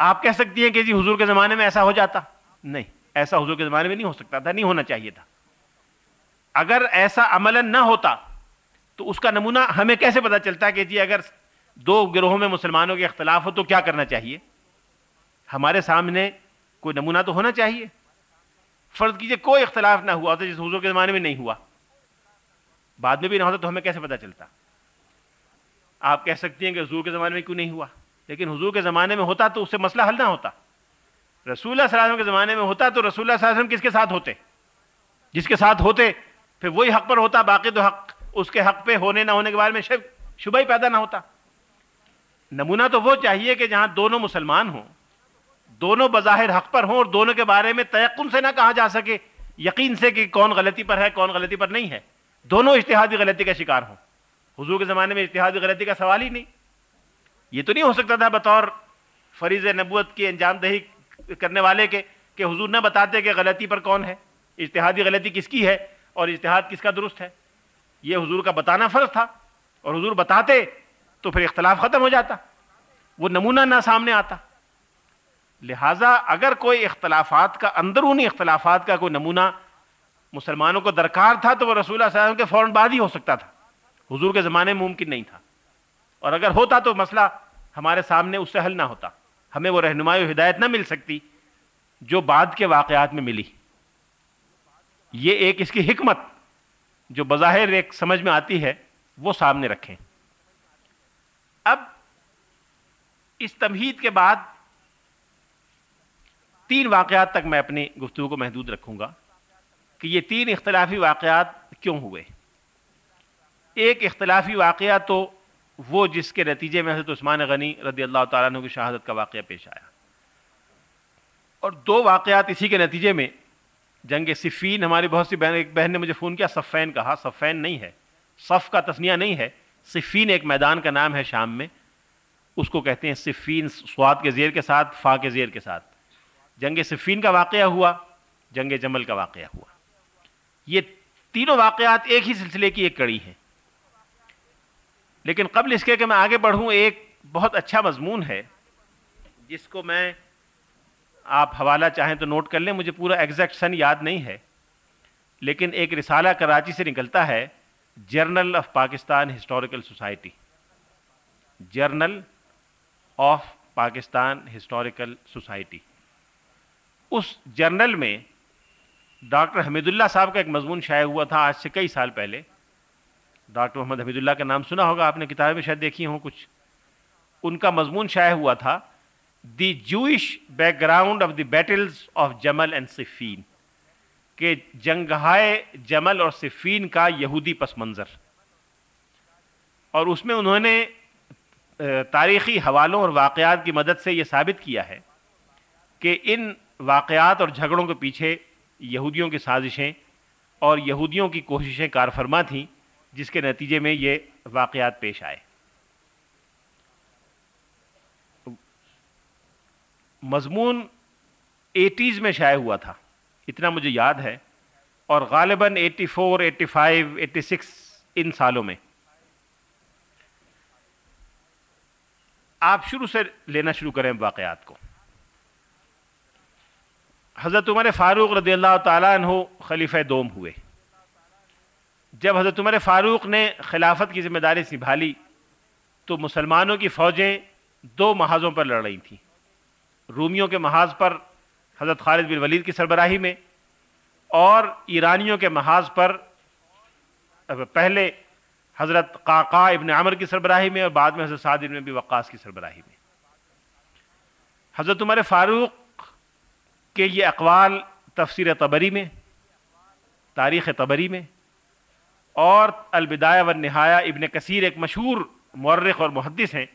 آپ کہہ سکتی ہیں کہ جی حضور کے زمانے میں ایسا ہو جاتا۔ نہیں، ایسا حضور کے زمانے میں نہیں ہو سکتا تھا، نہیں ہونا چاہیے تھا۔ اگر ایسا عمل نہ ہوتا تو اس کا نمونہ ہمیں کیسے پتا چلتا کہ جی اگر دو گروہوں میں مسلمانوں کے اختلاف ہو تو کیا کرنا چاہیے؟ ہمارے سامنے کوئی نمونہ تو ہونا چاہیے۔ فرض کیجیے کوئی اختلاف نہ ہوا تو جس حضور کے زمانے میں نہیں ہوا۔ بعد میں بھی نہ ہوتا تو ہمیں کیسے پتا چلتا؟ آپ کہہ سکتی ہیں کہ حضور کے زمانے میں کیوں نہیں ہوا، لیکن حضور کے زمانے میں ہوتا تو اس سے مسئلہ حل نہ ہوتا۔ رسول اللہ صلی اللہ علیہ وسلم کے زمانے میں ہوتا تو رسول اللہ صلی اللہ علیہ وسلم کس کے ساتھ ہوتے؟ جس کے ساتھ ہوتے، پھر وہی حق پر ہوتا، باقی تو حق، اس کے حق پہ ہونے نہ ہونے کے بارے میں شبہ ہی پیدا نہ ہوتا۔ نمونہ تو وہ چاہیے کہ جہاں دونوں مسلمان ہوں دونوں بظاہر حق پر ہوں اور دونوں کے بارے میں تیقن سے نہ کہا جا سکے، یقین سے کہ کون غلطی پر ہے، کون غلطی پر نہیں ہے۔ دونوں اشتہادی غلطی کا شکار ہوں۔ حضور کے زمانے میں اشتہادی غلطی کا سوال ہی نہیں۔ یہ تو نہیں ہو سکتا تھا بطور فریض نبوت کی انجام دہی کرنے والے کے، کہ حضور نہ بتاتے کہ غلطی پر کون ہے۔ اشتہادی غلطی کس کی ہے اور اشتہاد کس کا درست ہے۔ یہ حضور کا بتانا فرض تھا اور حضور بتاتے تو پھر اختلاف ختم ہو جاتا۔ وہ نمونہ نہ سامنے آتا۔ لہٰذا اگر کوئی اختلافات کا اندرونی اختلافات کا کوئی نمونہ مسلمانوں کو درکار تھا تو وہ رسول اللہ صلی اللہ علیہ وسلم کے فوراً بعد ہی ہو سکتا تھا۔ حضور کے زمانے میں ممکن نہیں تھا۔ اور اگر ہوتا تو مسئلہ ہمارے سامنے اس سے حل نہ ہوتا۔ ہمیں وہ رہنمائی و ہدایت نہ مل سکتی جو بعد کے واقعات میں ملی۔ یہ ایک اس کی حکمت جو بظاہر ایک سمجھ میں آتی ہے، وہ سامنے رکھیں۔ اب اس تمہید کے بعد تین واقعات تک میں اپنی گفتگو کو محدود رکھوں گا کہ یہ تین اختلافی واقعات کیوں ہوئے؟ ایک اختلافی واقعہ تو وہ جس کے نتیجے میں حضرت عثمان غنی رضی اللہ تعالیٰ عنہ کی شہادت کا واقعہ پیش آیا۔ اور دو واقعات اسی کے نتیجے میں، جنگ صفین، ہماری بہت سی بہن ایک بہن نے مجھے فون کیا، صفین کہا، صفین نہیں ہے، صف کا تسنیہ نہیں ہے، صفین ایک میدان کا نام ہے شام میں، اس کو کہتے ہیں صفین سواد کے زیر کے ساتھ فا کے زیر کے ساتھ۔ جنگ صفین کا واقعہ ہوا، جنگ جمل کا واقعہ ہوا۔ یہ تینوں واقعات ایک ہی سلسلے کی ایک کڑی ہیں۔ لیکن قبل اس کے کہ میں آگے بڑھوں، ایک بہت اچھا مضمون ہے، جس کو میں آپ حوالہ چاہیں تو نوٹ کر لیں، مجھے پورا ایگزیکٹ سن یاد نہیں ہے، لیکن ایک رسالہ کراچی سے نکلتا ہے، journal of Pakistan historical society. Journal of Pakistan historical society. Us journal میں ڈاکٹر حمید اللہ صاحب کا ایک مضمون شائع ہوا تھا آج سے کئی سال پہلے۔ ڈاکٹر محمد حمید اللہ کا نام سنا ہوگا، آپ نے کتابیں شاید دیکھی ہوں کچھ۔ ان کا مضمون شائع ہوا تھا، the Jewish background of the battles of Jamal and Siffin کہ جنگہائے جمل اور صفین کا یہودی پس منظر۔ اور اس میں انہوں نے تاریخی حوالوں اور واقعات کی مدد سے یہ ثابت کیا ہے کہ ان واقعات اور جھگڑوں کے پیچھے یہودیوں کی سازشیں اور یہودیوں کی کوششیں کار فرما تھیں، جس کے نتیجے میں یہ واقعات پیش آئے۔ مضمون ایٹیز میں شائع ہوا تھا، اتنا مجھے یاد ہے، اور غالباً eighty four, eighty five, eighty six ان سالوں میں۔ آپ شروع سے لینا شروع کریں واقعات کو۔ حضرت عمر فاروق رضی اللہ تعالیٰ عنہ خلیفہ دوم ہوئے۔ جب حضرت عمر فاروق نے خلافت کی ذمہ داری سنبھالی، تو مسلمانوں کی فوجیں دو محاذوں پر لڑ رہی تھیں۔ رومیوں کے محاذ پر حضرت خالد بن ولید کی سربراہی میں اور ایرانیوں کے محاذ پر پہلے حضرت قاقا ابن عمر کی سربراہی میں اور بعد میں حضرت سعد ابن بھی وقاص کی سربراہی میں۔ حضرت عمر فاروق کے یہ اقوال تفسیر طبری میں، تاریخ طبری میں، اور البدایہ و نہایہ ابن کثیر ایک مشہور مورخ اور محدث ہیں۔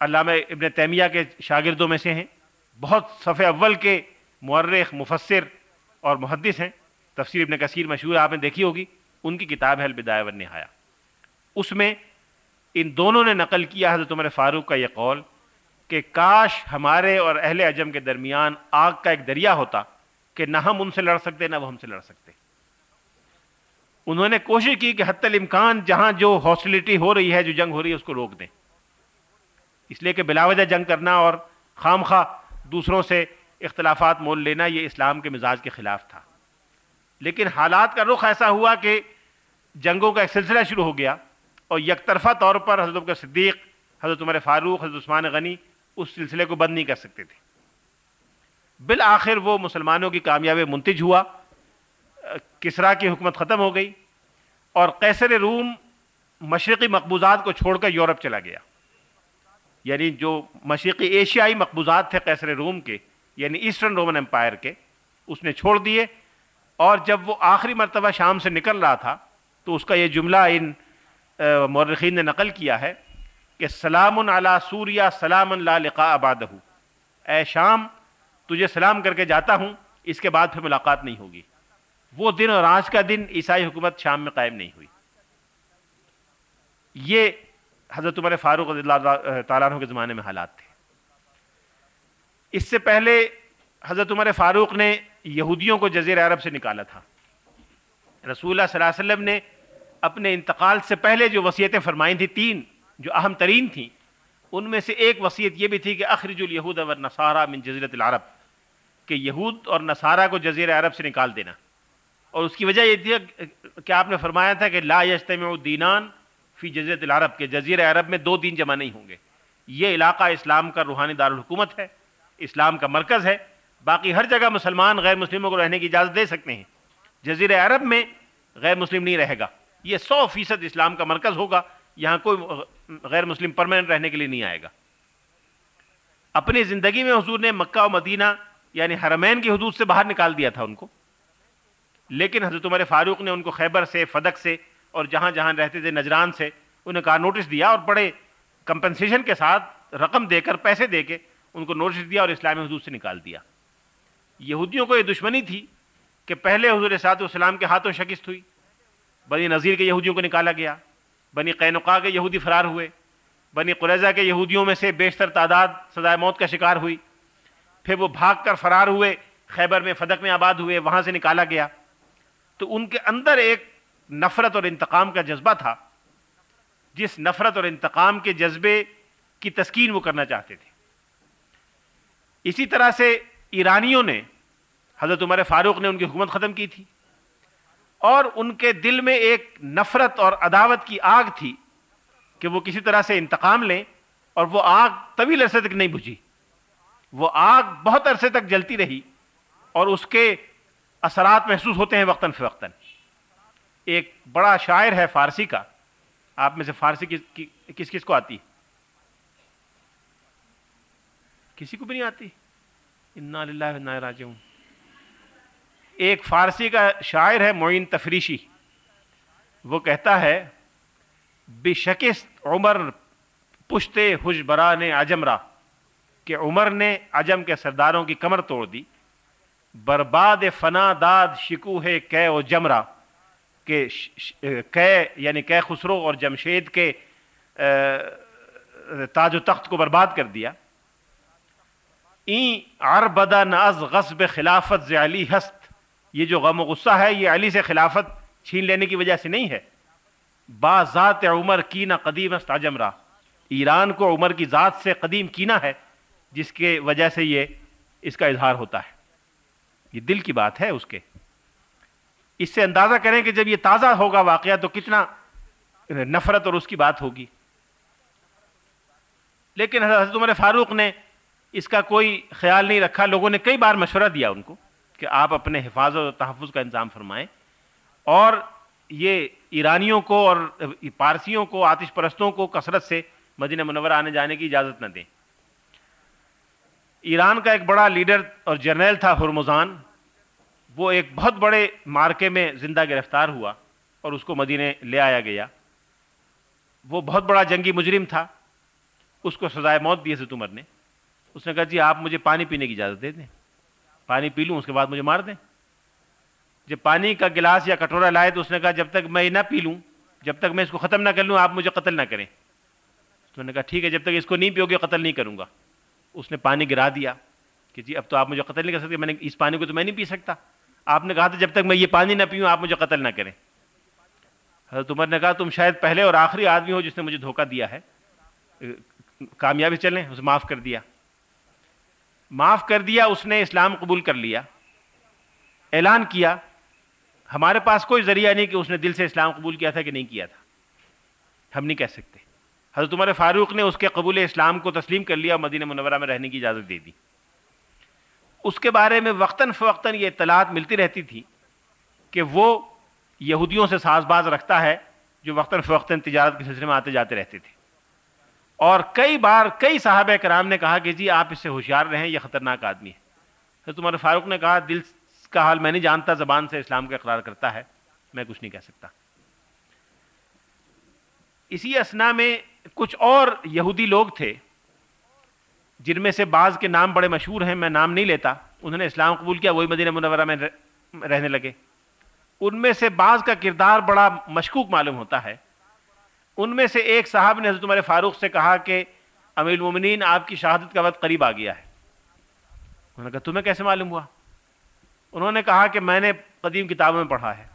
علامہ ابن تیمیہ کے شاگردوں میں سے ہیں۔ بہت صفحہ اول کے مورخ، مفسر اور محدث ہیں۔ تفسیر ابن کثیر مشہور آپ نے دیکھی ہوگی۔ ان کی کتاب ہے البدایہ والنہایہ اس میں ان دونوں نے نقل کیا حضرت عمر فاروق کا یہ قول۔ کہ کاش ہمارے اور اہل عجم کے درمیان آگ کا ایک دریا ہوتا کہ نہ ہم ان سے لڑ سکتے، نہ وہ ہم سے لڑ سکتے۔ انہوں نے کوشش کی کہ حتی الامکان جہاں جو ہاسٹیلٹی ہو رہی ہے، جو جنگ ہو رہی ہے، اس کو روک دیں۔ اس لیے کہ بلا وجہ جنگ کرنا اور خام خواہ دوسروں سے اختلافات مول لینا، یہ اسلام کے مزاج کے خلاف تھا۔ لیکن حالات کا رخ ایسا ہوا کہ جنگوں کا ایک سلسلہ شروع ہو گیا اور یک طرفہ طور پر حضرت کے صدیق، حضرت عمر فاروق، حضرت عثمان غنی اس سلسلے کو بند نہیں کر سکتے تھے۔ بالآخر وہ مسلمانوں کی کامیابی منتج ہوا۔ کسرا کی حکومت ختم ہو گئی اور قیصر روم مشرقی مقبوضات کو چھوڑ کر یورپ چلا گیا۔ یعنی جو مشرقی ایشیائی مقبوضات تھے قیصر روم کے یعنی ایسٹرن رومن امپائر کے، اس نے چھوڑ دیے۔ اور جب وہ آخری مرتبہ شام سے نکل رہا تھا تو اس کا یہ جملہ ان مورخین نے نقل کیا ہے۔ کہ سلام علی سوریہ سلام لا لقاء آبادہ اے شام، تجھے سلام کر کے جاتا ہوں، اس کے بعد پھر ملاقات نہیں ہوگی۔ وہ دن اور آج کا دن عیسائی حکومت شام میں قائم نہیں ہوئی۔ یہ حضرت عمر فاروق رضی اللہ تعالیٰ عنہ کے زمانے میں حالات تھے۔ اس سے پہلے حضرت عمر فاروق نے یہودیوں کو جزیر عرب سے نکالا تھا۔ رسول اللہ صلی اللہ علیہ وسلم نے اپنے انتقال سے پہلے جو وصیتیں فرمائی تھیں، تین۔ جو اہم ترین تھیں، ان میں سے ایک وصیت یہ بھی تھی کہ اخرج الیہود والنصارہ من جزیرت العرب، کہ یہود اور نصارہ کو جزیر عرب سے نکال دینا۔ اور اس کی وجہ یہ تھی کہ آپ نے فرمایا تھا کہ لا یجتمع دینان فی جزیرت العرب کے جزیر عرب میں دو دین جمع نہیں ہوں گے۔ یہ علاقہ اسلام کا روحانی دارالحکومت ہے، اسلام کا مرکز ہے۔ باقی ہر جگہ مسلمان غیر مسلموں کو رہنے کی اجازت دے سکتے ہیں۔ جزیر عرب میں غیر مسلم نہیں رہے گا۔ یہ سو فیصد اسلام کا مرکز ہوگا۔ یہاں کوئی غیر مسلم پرماننٹ رہنے کے لیے نہیں آئے گا۔ اپنی زندگی میں حضور نے مکہ و مدینہ یعنی حرمین کی حدود سے باہر نکال دیا تھا ان کو۔ لیکن حضرت عمر فاروق نے ان کو خیبر سے، فدق سے اور جہاں جہاں رہتے تھے نجران سے، انہیں کہا نوٹس دیا اور بڑے کمپنسیشن کے ساتھ رقم دے کر، پیسے دے کے ان کو نوٹس دیا اور اسلامی حدود سے نکال دیا۔ یہودیوں کو یہ دشمنی تھی کہ پہلے حضور صاحب السلام کے ہاتھوں شکست ہوئی، بنی نذیر کے یہودیوں کو نکالا گیا۔ بنی قینقا کے یہودی فرار ہوئے، بنی قریضہ کے یہودیوں میں سے بیشتر تعداد سزائے موت کا شکار ہوئی۔ پھر وہ بھاگ کر فرار ہوئے، خیبر میں فدق میں آباد ہوئے، وہاں سے نکالا گیا۔ تو ان کے اندر ایک نفرت اور انتقام کا جذبہ تھا، جس نفرت اور انتقام کے جذبے کی تسکین وہ کرنا چاہتے تھے۔ اسی طرح سے ایرانیوں نے، حضرت عمر فاروق نے ان کی حکومت ختم کی تھی۔ اور ان کے دل میں ایک نفرت اور عداوت کی آگ تھی کہ وہ کسی طرح سے انتقام لیں اور وہ آگ طویل عرصے تک نہیں بجھی۔ وہ آگ بہت عرصے تک جلتی رہی اور اس کے اثرات محسوس ہوتے ہیں وقتاً فوقتاً۔ ایک بڑا شاعر ہے فارسی کا۔ آپ میں سے فارسی کس کس کو آتی؟ کسی کو بھی نہیں آتی؟ انا للہ راجعون۔ ایک فارسی کا شاعر ہے، معین تفریشی۔ وہ کہتا ہے بشکست عمر پشتے حجبرا نے اجمرا کہ عمر نے عجم کے سرداروں کی کمر توڑ دی۔ برباد فنا داد شکو ہے کہ و جمرا کہ کہ یعنی کہ خسرو اور جمشید کے تاج و تخت کو برباد کر دیا۔ این عربدہ ناز غصب خلافت علی ہست یہ جو غم و غصہ ہے، یہ علی سے خلافت چھین لینے کی وجہ سے نہیں ہے۔ با ذات عمر کینا قدیم استعجمرا ایران کو عمر کی ذات سے قدیم کینا ہے، جس کے وجہ سے یہ اس کا اظہار ہوتا ہے۔ یہ دل کی بات ہے اس کے۔ اس سے اندازہ کریں کہ جب یہ تازہ ہوگا واقعہ، تو کتنا نفرت اور اس کی بات ہوگی۔ لیکن حضرت عمر فاروق نے اس کا کوئی خیال نہیں رکھا، لوگوں نے کئی بار مشورہ دیا ان کو۔ کہ آپ اپنے حفاظت و تحفظ کا انتظام فرمائیں۔ اور یہ ایرانیوں کو اور پارسیوں کو، آتش پرستوں کو کثرت سے مدینہ منورہ آنے جانے کی اجازت نہ دیں۔ ایران کا ایک بڑا لیڈر اور جرنیل تھا ہرمزان وہ ایک بہت بڑے مارکے میں زندہ گرفتار ہوا اور اس کو مدینے لے آیا گیا۔ وہ بہت بڑا جنگی مجرم تھا۔ اس کو سزائے موت دی حضرت عمر نے۔ اس نے کہا جی آپ مجھے پانی پینے کی اجازت دے دیں۔ پانی پی لوں، اس کے بعد مجھے مار دیں۔ جب پانی کا گلاس یا کٹورا لائے تو اس نے کہا، جب تک میں نہ پی لوں، جب تک میں اس کو ختم نہ کر لوں، آپ مجھے قتل نہ کریں۔ تو نے کہا، ٹھیک ہے، جب تک اس کو نہیں پیو گے، قتل نہیں کروں گا۔ اس نے پانی گرا دیا کہ جی اب تو آپ مجھے قتل نہیں کر سکتے، میں نے اس پانی کو تو میں نہیں پی سکتا۔ آپ نے کہا تھا، جب تک میں یہ پانی نہ پیوں، آپ مجھے قتل نہ کریں۔ حضرت عمر نے کہا، تم شاید پہلے اور آخری آدمی ہو جس نے مجھے دھوکہ دیا ہے۔ کامیابی چلیں، اسے معاف کر دیا۔ معاف کر دیا، اس نے اسلام قبول کر لیا۔ اعلان کیا، ہمارے پاس کوئی ذریعہ نہیں کہ اس نے دل سے اسلام قبول کیا تھا کہ نہیں کیا تھا۔ ہم نہیں کہہ سکتے۔ حضرت عمر فاروق نے اس کے قبول اسلام کو تسلیم کر لیا اور مدینہ منورہ میں رہنے کی اجازت دے دی۔ اس کے بارے میں وقتاً فوقتاً یہ اطلاعات ملتی رہتی تھی کہ وہ یہودیوں سے ساز باز رکھتا ہے جو وقتاً فوقتاً تجارت کے سلسلے میں آتے جاتے رہتے تھے۔ اور کئی بار کئی صحابہ کرام نے کہا کہ جی آپ اس سے ہوشیار رہیں، یہ خطرناک آدمی ہے۔ حضرت عمر فاروق نے کہا، دل کا حال میں نہیں جانتا، زبان سے اسلام کا اقرار کرتا ہے، میں کچھ نہیں کہہ سکتا۔ اسی اسنا میں کچھ اور یہودی لوگ تھے، جن میں سے بعض کے نام بڑے مشہور ہیں، میں نام نہیں لیتا۔ انہوں نے اسلام قبول کیا، وہی مدینہ منورہ میں رہنے لگے۔ ان میں سے بعض کا کردار بڑا مشکوک معلوم ہوتا ہے۔ ان میں سے ایک صاحب نے حضرت عمر فاروق سے کہا کہ، امیر المومنین، آپ کی شہادت کا وقت قریب آ گیا ہے. انہوں نے کہا، تمہیں کیسے معلوم ہوا؟ انہوں نے کہا کہ، میں نے قدیم کتابوں میں پڑھا ہے.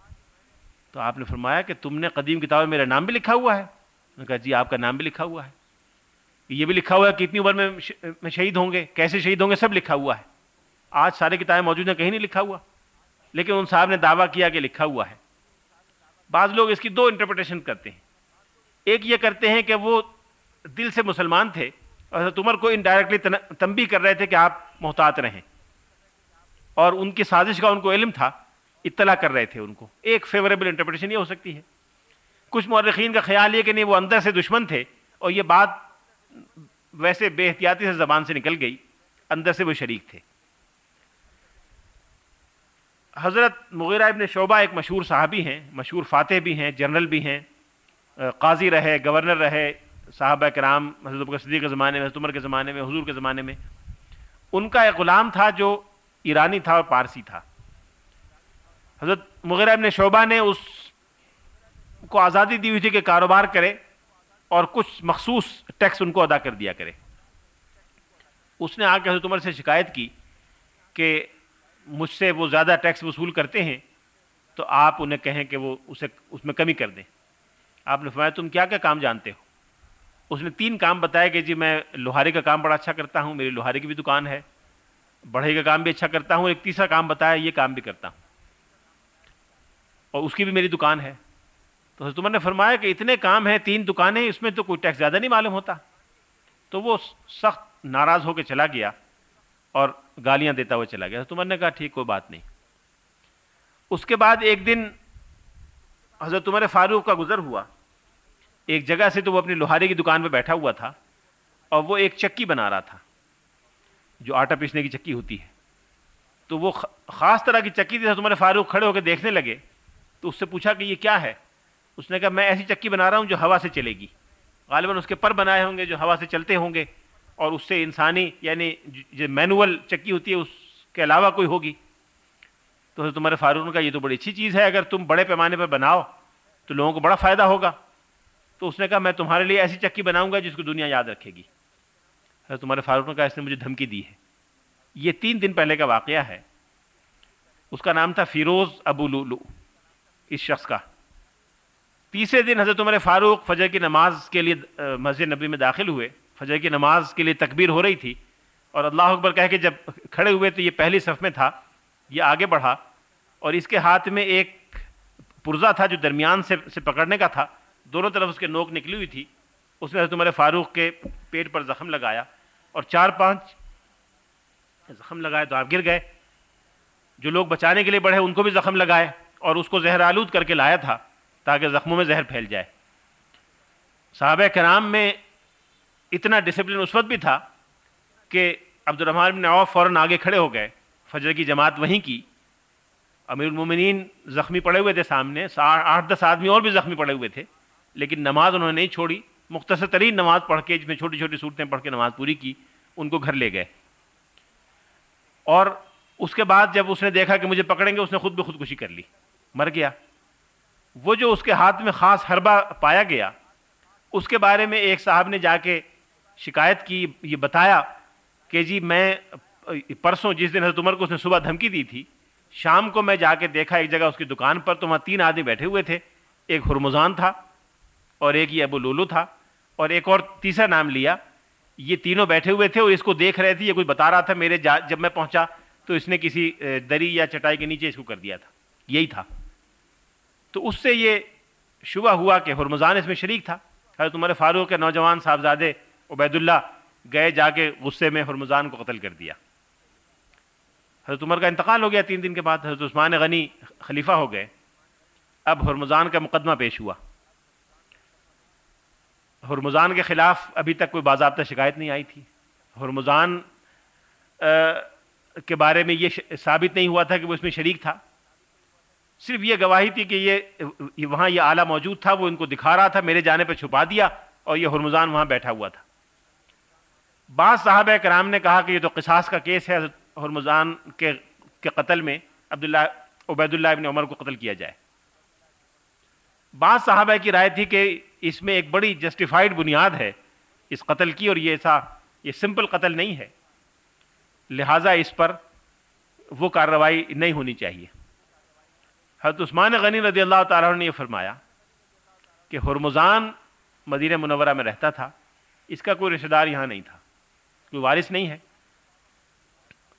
تو آپ نے فرمایا کہ، تم نے قدیم کتابوں میں میرا نام بھی لکھا ہوا ہے؟ انہوں نے کہا جی آپ کا نام بھی لکھا ہوا ہے۔ یہ بھی لکھا ہوا ہے کہ اتنی عمر میں شہید ہوں گے۔ کیسے شہید ہوں گے؟ سب لکھا ہوا ہے۔ آج سارے کتابیں موجود ہیں، کہیں نہیں لکھا ہوا۔ لیکن ان صاحب نے دعویٰ کیا کہ لکھا ہوا ہے۔ بعض لوگ اس کی دو انٹرپریٹیشن کرتے ہیں۔ ایک یہ کرتے ہیں کہ وہ دل سے مسلمان تھے اور حضرت عمر کو انڈائریکٹلی تنبی کر رہے تھے کہ آپ محتاط رہیں۔ اور ان کی سازش کا ان کو علم تھا، اطلاع کر رہے تھے ان کو۔ ایک فیوریبل انٹرپریٹیشن یہ ہو سکتی ہے۔ کچھ مورخین کا خیال یہ کہ نہیں، وہ اندر سے دشمن تھے اور یہ بات ویسے بے احتیاطی سے زبان سے نکل گئی، اندر سے وہ شریک تھے۔ حضرت مغیرہ ابن شعبہ ایک مشہور صحابی ہیں، مشہور فاتح بھی ہیں، جنرل بھی ہیں۔ قاضی رہے، گورنر رہے، صحابہ کرام، حضرت صدیق کے زمانے میں، حضرت عمر کے زمانے میں، حضور کے زمانے میں، ان کا ایک غلام تھا جو ایرانی تھا اور پارسی تھا۔ حضرت مغیرہ ابن شعبہ نے اس کو آزادی دی ہوئی تھی کہ کاروبار کرے اور کچھ مخصوص ٹیکس ان کو ادا کر دیا کرے۔ اس نے آ کے حضرت عمر سے شکایت کی کہ مجھ سے وہ زیادہ ٹیکس وصول کرتے ہیں تو آپ انہیں کہیں کہ وہ اسے اس میں کمی کر دیں۔ آپ نے فرمایا تم کیا کیا کام جانتے ہو؟ اس نے تین کام بتایا کہ جی میں لوہارے کا کام بڑا اچھا کرتا ہوں، میری لوہارے کی بھی دکان ہے، بڑھئی کا کام بھی اچھا کرتا ہوں، ایک تیسرا کام بتایا، یہ کام بھی کرتا ہوں۔ اور اس کی بھی میری دکان ہے۔ تو حضرت عمر نے فرمایا کہ اتنے کام ہیں، تین دکانیں، اس میں تو کوئی ٹیکس زیادہ نہیں معلوم ہوتا۔ تو وہ سخت ناراض ہو کے چلا گیا اور گالیاں دیتا ہوا چلا گیا۔ حضرت عمر نے کہا، ٹھیک، کوئی بات نہیں۔ اس کے بعد ایک دن حضرت عمر فاروق کا گزر ہوا۔ ایک جگہ سے تو وہ اپنی لوہارے کی دکان پہ بیٹھا ہوا تھا اور وہ ایک چکی بنا رہا تھا جو آٹا پیسنے کی چکی ہوتی ہے۔ تو وہ خاص طرح کی چکی تھی، حضرت عمر فاروق کھڑے ہو کے دیکھنے لگے۔ تو اس سے پوچھا کہ یہ کیا ہے؟ اس نے کہا، میں ایسی چکی بنا رہا ہوں جو ہوا سے چلے گی۔ غالباً اس کے پر بنائے ہوں گے جو ہوا سے چلتے ہوں گے اور اس سے انسانی یعنی جو مینول چکی ہوتی ہے، اس کے علاوہ کوئی ہوگی۔ تو تمہارے فاروق نے کہا، یہ تو بڑی اچھی چیز ہے، اگر تم بڑے پیمانے پر بناؤ تو لوگوں کو بڑا فائدہ ہوگا۔ تو اس نے کہا، میں تمہارے لیے ایسی چکی بناؤں گا جس کو دنیا یاد رکھے گی۔ تمہارے فاروق نے کہا، اس نے مجھے دھمکی دی ہے۔ یہ تین دن پہلے کا واقعہ ہے۔ اس کا نام تھا فیروز ابو لولو اس شخص کا۔ تیسرے دن حضرت عمر فاروق فجر کی نماز کے لیے مسجد نبی میں داخل ہوئے۔ فجر کی نماز کے لیے تکبیر ہو رہی تھی اور اللہ اکبر کہہ کے جب کھڑے ہوئے تو یہ پہلی صف میں تھا، یہ آگے بڑھا۔ اور اس کے ہاتھ میں ایک پرزا تھا جو درمیان سے سے پکڑنے کا تھا، دونوں طرف اس کے نوک نکلی ہوئی تھی۔ اس نے حضرت عمر فاروق کے پیٹ پر زخم لگایا اور چار پانچ زخم لگائے تو آپ گر گئے۔ جو لوگ بچانے کے لیے بڑھے ان کو بھی زخم لگائے اور اس کو زہر آلود کر کے لایا تھا تاکہ زخموں میں زہر پھیل جائے۔ صحابہ کرام میں اتنا ڈسپلن اس وقت بھی تھا کہ عبد الرحمٰن بن عوف فوراً آگے کھڑے ہو گئے۔ فجر کی جماعت وہیں کی۔ امیر المومنین زخمی پڑے ہوئے تھے سامنے آٹھ دس آدمی اور بھی زخمی پڑے ہوئے تھے، لیکن نماز انہوں نے نہیں چھوڑی۔ مختصر ترین نماز پڑھ کے، جس میں چھوٹی چھوٹی صورتیں پڑھ کے نماز پوری کی، ان کو گھر لے گئے۔ اور اس کے بعد جب اس نے دیکھا کہ مجھے پکڑیں گے، اس نے خود بھی خودکشی کر لی۔ مر گیا۔ وہ جو اس کے ہاتھ میں خاص حربہ پایا گیا، اس کے بارے میں ایک صاحب نے جا کے شکایت کی، یہ بتایا کہ جی میں پرسوں جس دن حضرت عمر کو اس نے صبح دھمکی دی تھی شام کو میں جا کے دیکھا، ایک جگہ اس کی دکان پر تو وہاں تین آدمی بیٹھے ہوئے تھے۔ ایک ہرمزان تھا اور ایک یہ ابو لولو تھا اور ایک اور تیسرا نام لیا۔ یہ تینوں بیٹھے ہوئے تھے اور اس کو دیکھ رہے تھے، یہ کوئی بتا رہا تھا میرے جا، جب میں پہنچا تو اس نے کسی دری یا چٹائی کے نیچے اس کو کر دیا تھا۔ یہی تھا۔ تو اس سے یہ شبہ ہوا کہ ہرمزان اس میں شریک تھا۔ حضرت عمر فاروق کے نوجوان صاحبزادے عبید اللہ گئے، جا کے غصے میں ہرمزان کو قتل کر دیا۔ حضرت عمر کا انتقال ہو گیا تین دن کے بعد، حضرت عثمان غنی خلیفہ ہو گئے۔ اب ہرمزان کا مقدمہ پیش ہوا۔ ہرمزان کے خلاف ابھی تک کوئی باضابطہ شکایت نہیں آئی تھی۔ ہرمزان کے بارے میں یہ ثابت نہیں ہوا تھا کہ وہ اس میں شریک تھا۔ صرف یہ گواہی تھی کہ یہ وہاں یہ آلہ موجود تھا، وہ ان کو دکھا رہا تھا، میرے جانے پہ چھپا دیا اور یہ ہرمزان وہاں بیٹھا ہوا تھا۔ بعض صاحب کرام نے کہا کہ یہ تو قصاص کا کیس ہے ہرمزان کے کے قتل میں عبداللہ عبید اللہ ابن عمر کو قتل کیا جائے۔ بعض صحابہ کی رائے تھی کہ اس میں ایک بڑی جسٹیفائڈ بنیاد ہے اس قتل کی اور یہ ایسا، یہ سمپل قتل نہیں ہے۔ لہٰذا اس پر وہ کارروائی نہیں ہونی چاہیے۔ حضرت عثمان غنی رضی اللہ تعالیٰ نے یہ فرمایا کہ ہرمزان مدینہ منورہ میں رہتا تھا، اس کا کوئی رشتہ دار یہاں نہیں تھا، کوئی وارث نہیں ہے۔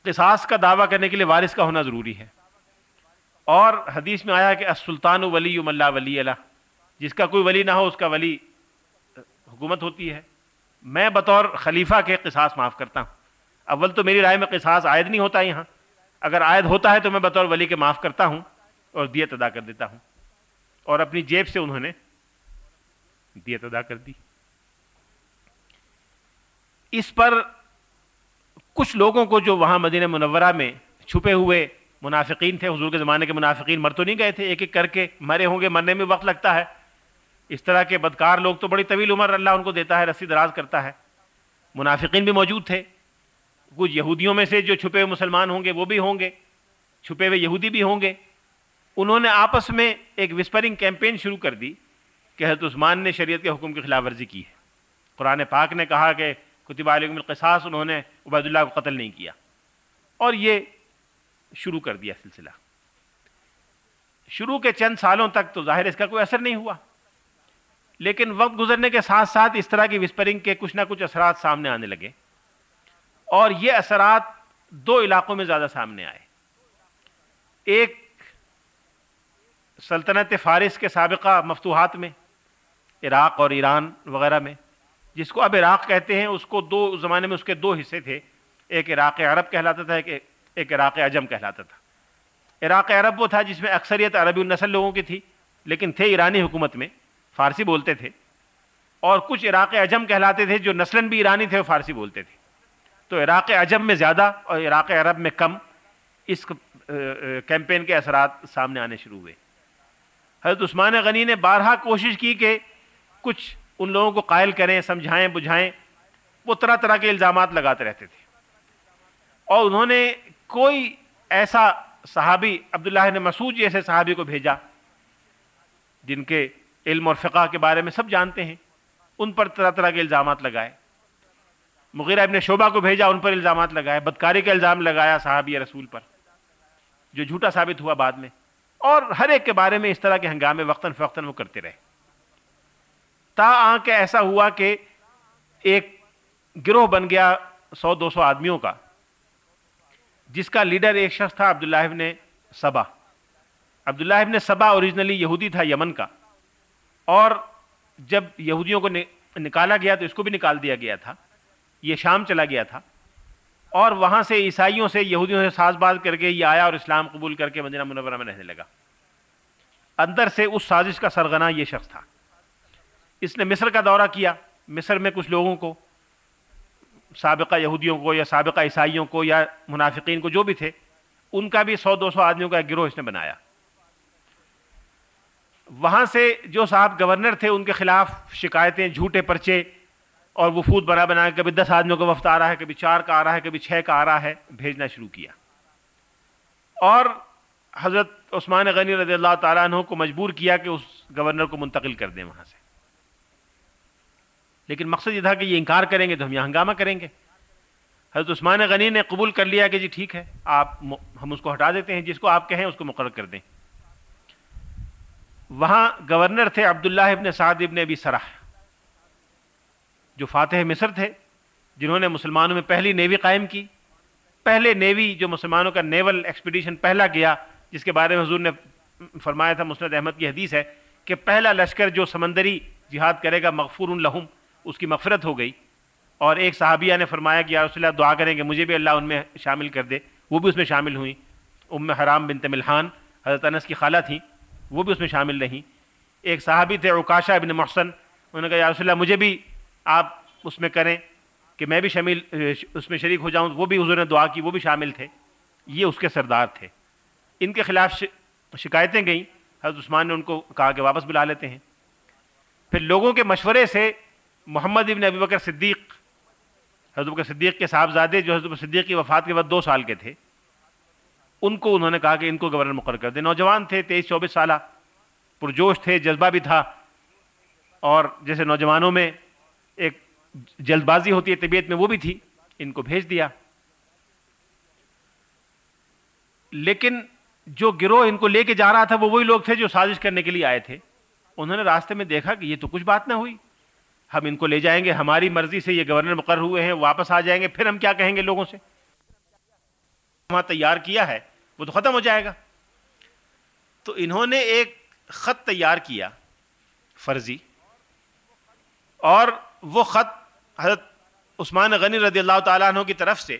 قصاص کا دعویٰ کرنے کے لیے وارث کا ہونا ضروری ہے۔ اور حدیث میں آیا کہ السلطان ولی اللہ ولی اللہ، جس کا کوئی ولی نہ ہو اس کا ولی حکومت ہوتی ہے۔ میں بطور خلیفہ کے قصاص معاف کرتا ہوں۔ اول تو میری رائے میں قصاص عائد نہیں ہوتا یہاں۔ اگر عائد ہوتا ہے تو میں بطور ولی کے معاف کرتا ہوں اور دیت ادا کر دیتا ہوں۔ اور اپنی جیب سے انہوں نے دیت ادا کر دی۔ اس پر کچھ لوگوں کو جو وہاں مدینہ منورہ میں چھپے ہوئے منافقین تھے، حضور کے زمانے کے منافقین مر تو نہیں گئے تھے، ایک ایک کر کے مرے ہوں گے، مرنے میں وقت لگتا ہے۔ اس طرح کے بدکار لوگ تو بڑی طویل عمر اللہ ان کو دیتا ہے، رسی دراز کرتا ہے۔ منافقین بھی موجود تھے۔ کچھ یہودیوں میں سے جو چھپے ہوئے مسلمان ہوں گے، وہ بھی ہوں گے۔ چھپے ہوئے یہودی بھی ہوں گے۔ انہوں نے آپس میں ایک وسپرنگ کیمپین شروع کر دی کہ حضرت عثمان نے شریعت کے حکم کی خلاف ورزی کی ہے۔ قرآن پاک نے کہا کہ کتب علیکم القصاص، انہوں نے عبید اللہ کو قتل نہیں کیا۔ اور یہ شروع کر دیا سلسلہ۔ شروع کے چند سالوں تک تو ظاہر اس کا کوئی اثر نہیں ہوا۔ لیکن وقت گزرنے کے ساتھ ساتھ اس طرح کی وسپرنگ کے کچھ نہ کچھ اثرات سامنے آنے لگے۔ اور یہ اثرات دو علاقوں میں زیادہ سامنے آئے۔ ایک سلطنت فارس کے سابقہ مفتوحات میں، عراق اور ایران وغیرہ میں۔ جس کو اب عراق کہتے ہیں، اس کو دو زمانے میں اس کے دو حصے تھے۔ ایک عراق عرب کہلاتا تھا، ایک ایک عراق عجم کہلاتا تھا۔ عراق عرب وہ تھا جس میں اکثریت عربی النسل لوگوں کی تھی، لیکن تھے ایرانی حکومت میں، فارسی بولتے تھے۔ اور کچھ عراق عجم کہلاتے تھے جو نسلاً بھی ایرانی تھے، وہ فارسی بولتے تھے۔ تو عراق عجم میں زیادہ اور عراق عرب میں کم اس کیمپین کے اثرات سامنے آنے شروع ہوئے۔ حضرت عثمان غنی نے بارہا کوشش کی کہ کچھ ان لوگوں کو قائل کریں، سمجھائیں، بجھائیں۔ وہ طرح طرح کے الزامات لگاتے رہتے تھے۔ اور انہوں نے کوئی ایسا صحابی، عبداللہ نے مسعود جیسے صحابی کو بھیجا، جن کے علم اور فقہ کے بارے میں سب جانتے ہیں، ان پر طرح طرح کے الزامات لگائے۔ مغیرہ ابن شعبہ کو بھیجا، ان پر الزامات لگائے۔ بدکاری کا الزام لگایا صحابی رسول پر، جو جھوٹا ثابت ہوا بعد میں۔ اور ہر ایک کے بارے میں اس طرح کے ہنگامے وقتاً فوقتاً وہ کرتے رہے۔ تا آ کے ایسا ہوا کہ ایک گروہ بن گیا سو دو سو آدمیوں کا، جس کا لیڈر ایک شخص تھا، عبداللہ ابن سبا عبداللہ ابن سبا اوریجنلی یہودی تھا، یمن کا۔ اور جب یہودیوں کو نکالا گیا تو اس کو بھی نکال دیا گیا تھا۔ یہ شام چلا گیا تھا۔ اور وہاں سے عیسائیوں سے یہودیوں سے ساز باز کر کے یہ آیا اور اسلام قبول کر کے مدینہ منورہ میں رہنے لگا۔ اندر سے اس سازش کا سرغنا یہ شخص تھا۔ اس نے مصر کا دورہ کیا، مصر میں کچھ لوگوں کو، سابقہ یہودیوں کو یا سابقہ عیسائیوں کو یا منافقین کو جو بھی تھے، ان کا بھی سو دو سو آدمیوں کا ایک گروہ اس نے بنایا۔ وہاں سے جو صاحب گورنر تھے، ان کے خلاف شکایتیں، جھوٹے پرچے اور وفود بنا بنا کے کبھی دس آدمیوں کا وفد آ رہا ہے، کبھی چار کا آ رہا ہے، کبھی چھ کا آ رہا ہے، بھیجنا شروع کیا۔ اور حضرت عثمان غنی رضی اللہ تعالیٰ عنہ کو مجبور کیا کہ اس گورنر کو منتقل کر دیں وہاں سے۔ لیکن مقصد یہ تھا کہ یہ انکار کریں گے تو ہم یہاں ہنگامہ کریں گے۔ حضرت عثمان غنی نے قبول کر لیا کہ جی ٹھیک ہے، آپ ہم اس کو ہٹا دیتے ہیں، جس کو آپ کہیں اس کو مقرر کر دیں۔ وہاں گورنر تھے عبداللہ ابن سعد ابن ابی سرح، جو فاتح مصر تھے، جنہوں نے مسلمانوں میں پہلی نیوی قائم کی۔ پہلے نیوی جو مسلمانوں کا نیول ایکسپیڈیشن پہلا گیا، جس کے بارے میں حضور نے فرمایا تھا مسند احمد کی حدیث ہے کہ پہلا لشکر جو سمندری جہاد کرے گا، مغفور الحم اس کی مغفرت ہو گئی۔ اور ایک صحابیہ نے فرمایا کہ یا رسول اللہ دعا کریں کہ مجھے بھی اللہ ان میں شامل کر دے۔ وہ بھی اس میں شامل ہوئیں۔ ام حرام بنت ملحان، حضرت انس کی خالہ تھیں، وہ بھی اس میں شامل رہیں۔ ایک صحابی تھے، عکاشہ ابن محسن، انہوں نے کہا، یا رسول اللہ، مجھے بھی آپ اس میں کریں کہ میں بھی شامل، اس میں شریک ہو جاؤں۔ وہ بھی حضور نے دعا کی، وہ بھی شامل تھے۔ یہ اس کے سردار تھے۔ ان کے خلاف شکایتیں گئیں۔ حضرت عثمان نے ان کو کہا کہ واپس بلا لیتے ہیں۔ پھر لوگوں کے مشورے سے محمد ابن ابی بکر صدیق، حضرت بکر صدیق کے صاحبزادے جو حضرت صدیق کی وفات کے بعد دو سال کے تھے، ان کو انہوں نے کہا کہ ان کو گورنر مقرر کر دیں۔ نوجوان تھے، تیئیس، چوبیس سالہ، پرجوش تھے، جذبہ بھی تھا۔ اور جیسے نوجوانوں میں ایک جلد بازی ہوتی ہے، طبیعت میں وہ بھی تھی، ان کو بھیج دیا۔ لیکن جو گروہ ان کو لے کے جا رہا تھا، وہ وہی لوگ تھے جو سازش کرنے کے لیے آئے تھے۔ انہوں نے راستے میں دیکھا کہ یہ تو کچھ بات نہ ہوئی۔ ہم ان کو لے جائیں گے، ہماری مرضی سے یہ گورنر مقرر ہوئے ہیں، واپس آ جائیں گے، پھر ہم کیا کہیں گے لوگوں سے؟ وہاں تیار کیا ہے، وہ تو ختم ہو جائے گا۔ تو انہوں نے ایک خط تیار کیا، فرضی، اور وہ خط حضرت عثمان غنی رضی اللہ تعالیٰ عنہ کی طرف سے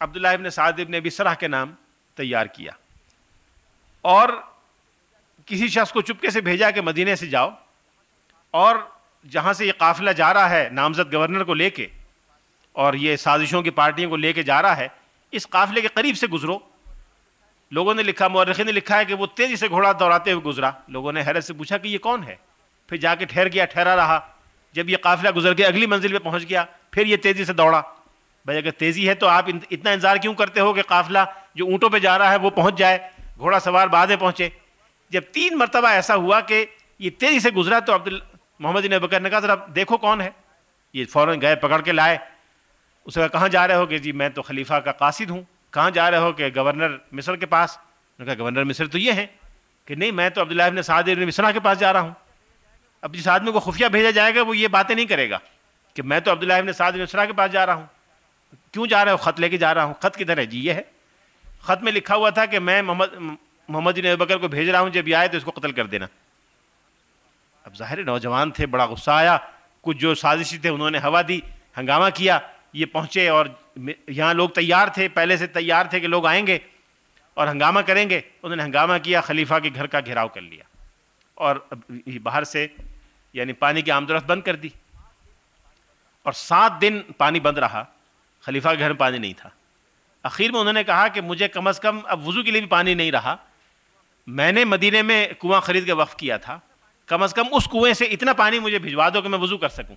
عبداللہ ابن سعد ابن ابی سرح کے نام تیار کیا۔ اور کسی شخص کو چپکے سے بھیجا کہ مدینے سے جاؤ، اور جہاں سے یہ قافلہ جا رہا ہے نامزد گورنر کو لے کے اور یہ سازشوں کی پارٹیوں کو لے کے جا رہا ہے، اس قافلے کے قریب سے گزرو۔ لوگوں نے لکھا مورخی نے لکھا ہے کہ وہ تیزی سے گھوڑا دوڑاتے ہوئے گزرا۔ لوگوں نے حیرت سے پوچھا کہ یہ کون ہے؟ پھر جا کے ٹھہر گیا، ٹھہرا رہا۔ جب یہ قافلہ گزر کے اگلی منزل پہ پہنچ گیا، پھر یہ تیزی سے دوڑا۔ بھائی، اگر تیزی ہے تو آپ اتنا انتظار کیوں کرتے ہو کہ قافلہ جو اونٹوں پہ جا رہا ہے وہ پہنچ جائے، گھوڑا سوار بعد میں پہنچے۔ جب تین مرتبہ ایسا ہوا کہ یہ تیزی سے گزرا تو عبد محمد نے بکر نے کہا، ذرا دیکھو کون ہے۔ یہ فوراً گئے، پکڑ کے لائے۔ اسے کہا، کہاں جا رہے ہو کہ جی میں تو خلیفہ کا قاصد ہوں۔ کہاں جا رہے ہو کہ گورنر مصر کے پاس؟ نے کہا، گورنر مصر تو یہ ہے کہ نہیں، میں تو عبداللہ ابن سعد ابن مصرا کے پاس جا رہا ہوں۔ اب جس آدمی کو خفیہ بھیجا جائے گا، وہ یہ باتیں نہیں کرے گا کہ میں تو عبداللہ ابن سعد ابن مصرا کے پاس جا رہا ہوں۔ کیوں جا رہے ہو؟ خط لے کے جا رہا ہوں۔ خط کدھر ہے؟ جی یہ ہے۔ خط میں لکھا ہوا تھا کہ میں محمد محمد بن بکر کو بھیج رہا ہوں، جب یہ آئے تو اس کو قتل کر دینا۔ اب ظاہر نوجوان تھے، بڑا غصہ آیا۔ کچھ جو سازشی تھے انہوں نے ہوا دی، ہنگامہ کیا، یہ پہنچے اور یہاں لوگ تیار تھے، پہلے سے تیار تھے کہ لوگ آئیں گے اور ہنگامہ کریں گے۔ انہوں نے ہنگامہ کیا، خلیفہ کے گھر کا گھیراؤ کر لیا اور باہر سے یعنی پانی کی آمد رفت بند کر دی۔ اور سات دن پانی بند رہا، خلیفہ کے گھر میں پانی نہیں تھا۔ اخیر میں انہوں نے کہا کہ مجھے کم از کم اب وضو کے لیے بھی پانی نہیں رہا۔ میں نے مدینے میں کنواں خرید کے وقف کیا تھا۔ کم از کم اس کنویں سے اتنا پانی مجھے بھجوا دو کہ میں وضو کر سکوں۔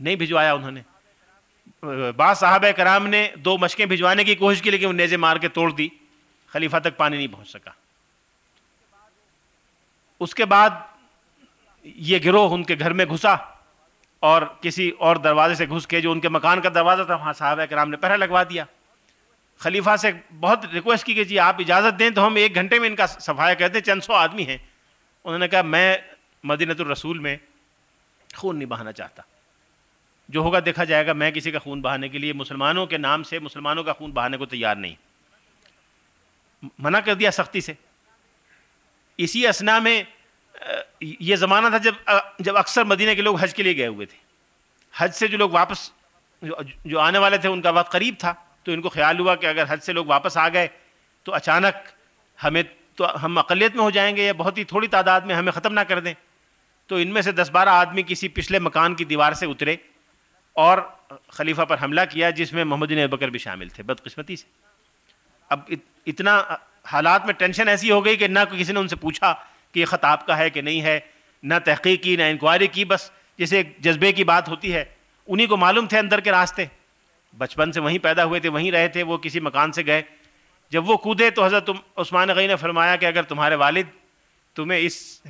نہیں بھجوایا انہوں نے۔ بعض صاحب کرام نے دو مشقیں بھجوانے کی کوشش کی لیکن وہ نیزے مار کے توڑ دی۔ خلیفہ تک پانی نہیں پہنچ سکا۔ اس کے بعد یہ گروہ ان کے گھر میں گھسا اور کسی اور دروازے سے گھس کے جو ان کے مکان کا دروازہ تھا، وہاں صاحب کرام نے پہرا لگوا دیا۔ خلیفہ سے بہت ریکویسٹ کی کہ جی آپ اجازت دیں تو ہم ایک گھنٹے میں ان کا صفایا کرتے ہیں چند سو آدمی ہیں۔ انہوں نے کہا میں مدینت الرسول میں خون نہیں بہانا چاہتا۔ جو ہوگا دیکھا جائے گا میں کسی کا خون بہانے کے لیے، مسلمانوں کے نام سے مسلمانوں کا خون بہانے کو تیار نہیں۔ منع کر دیا سختی سے۔ اسی اسنا میں یہ زمانہ تھا جب جب اکثر مدینہ کے لوگ حج کے لیے گئے ہوئے تھے۔ حج سے جو لوگ واپس جو آنے والے تھے، ان کا وقت قریب تھا۔ تو ان کو خیال ہوا کہ اگر حج سے لوگ واپس آ گئے تو اچانک ہمیں تو ہم اقلیت میں ہو جائیں گے یا بہت ہی تھوڑی تعداد میں ہمیں ختم نہ کر دیں، تو ان میں سے دس بارہ آدمی کسی پچھلے مکان کی دیوار سے اترے اور خلیفہ پر حملہ کیا، جس میں محمد بکر بھی شامل تھے، بدقسمتی سے۔ اب اتنا حالات میں ٹینشن ایسی ہو گئی کہ نہ کسی نے ان سے پوچھا کہ یہ خط آپ کا ہے کہ نہیں ہے، نہ تحقیق کی، نہ انکوائری کی، بس جیسے ایک جذبے کی بات ہوتی ہے، انہی کو معلوم تھے اندر کے راستے۔ بچپن سے وہیں پیدا ہوئے تھے، وہیں رہے تھے، وہ کسی مکان سے گئے۔ جب وہ کودے تو حضرت عثمان غی نے فرمایا کہ اگر تمہارے والد تمہیں اس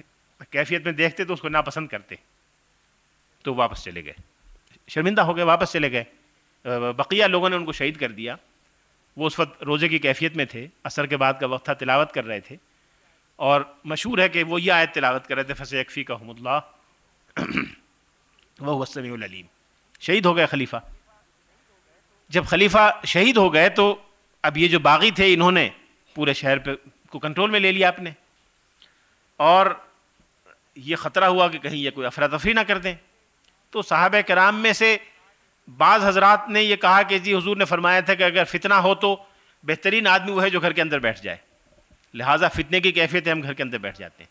کیفیت میں دیکھتے تو اس کو ناپسند کرتے۔ تو واپس چلے گئے۔ شرمندہ ہو گئے، واپس چلے گئے۔ بقیہ لوگوں نے ان کو شہید کر دیا۔ وہ اس وقت روزے کی کیفیت میں تھے۔ عصر کے بعد کا وقت تھا، تلاوت کر رہے تھے۔ اور مشہور ہے کہ وہ یہ آیت تلاوت کر رہے تھے فص یکفی کا حمد اللہ وہ وسمی العلیم شہید ہو گئے خلیفہ۔ جب خلیفہ شہید ہو گئے تو اب یہ جو باغی تھے انہوں نے پورے شہر پہ کو کنٹرول میں لے لیا اپنے اور یہ خطرہ ہوا کہ کہیں یہ کوئی افراتفری نہ کر دیں۔ تو صحابہ کرام میں سے بعض حضرات نے یہ کہا کہ جی حضور نے فرمایا تھا کہ اگر فتنہ ہو تو بہترین آدمی وہ ہے جو گھر کے اندر بیٹھ جائے۔ لہٰذا فتنے کی کیفیت ہے ہم گھر کے اندر بیٹھ جاتے ہیں۔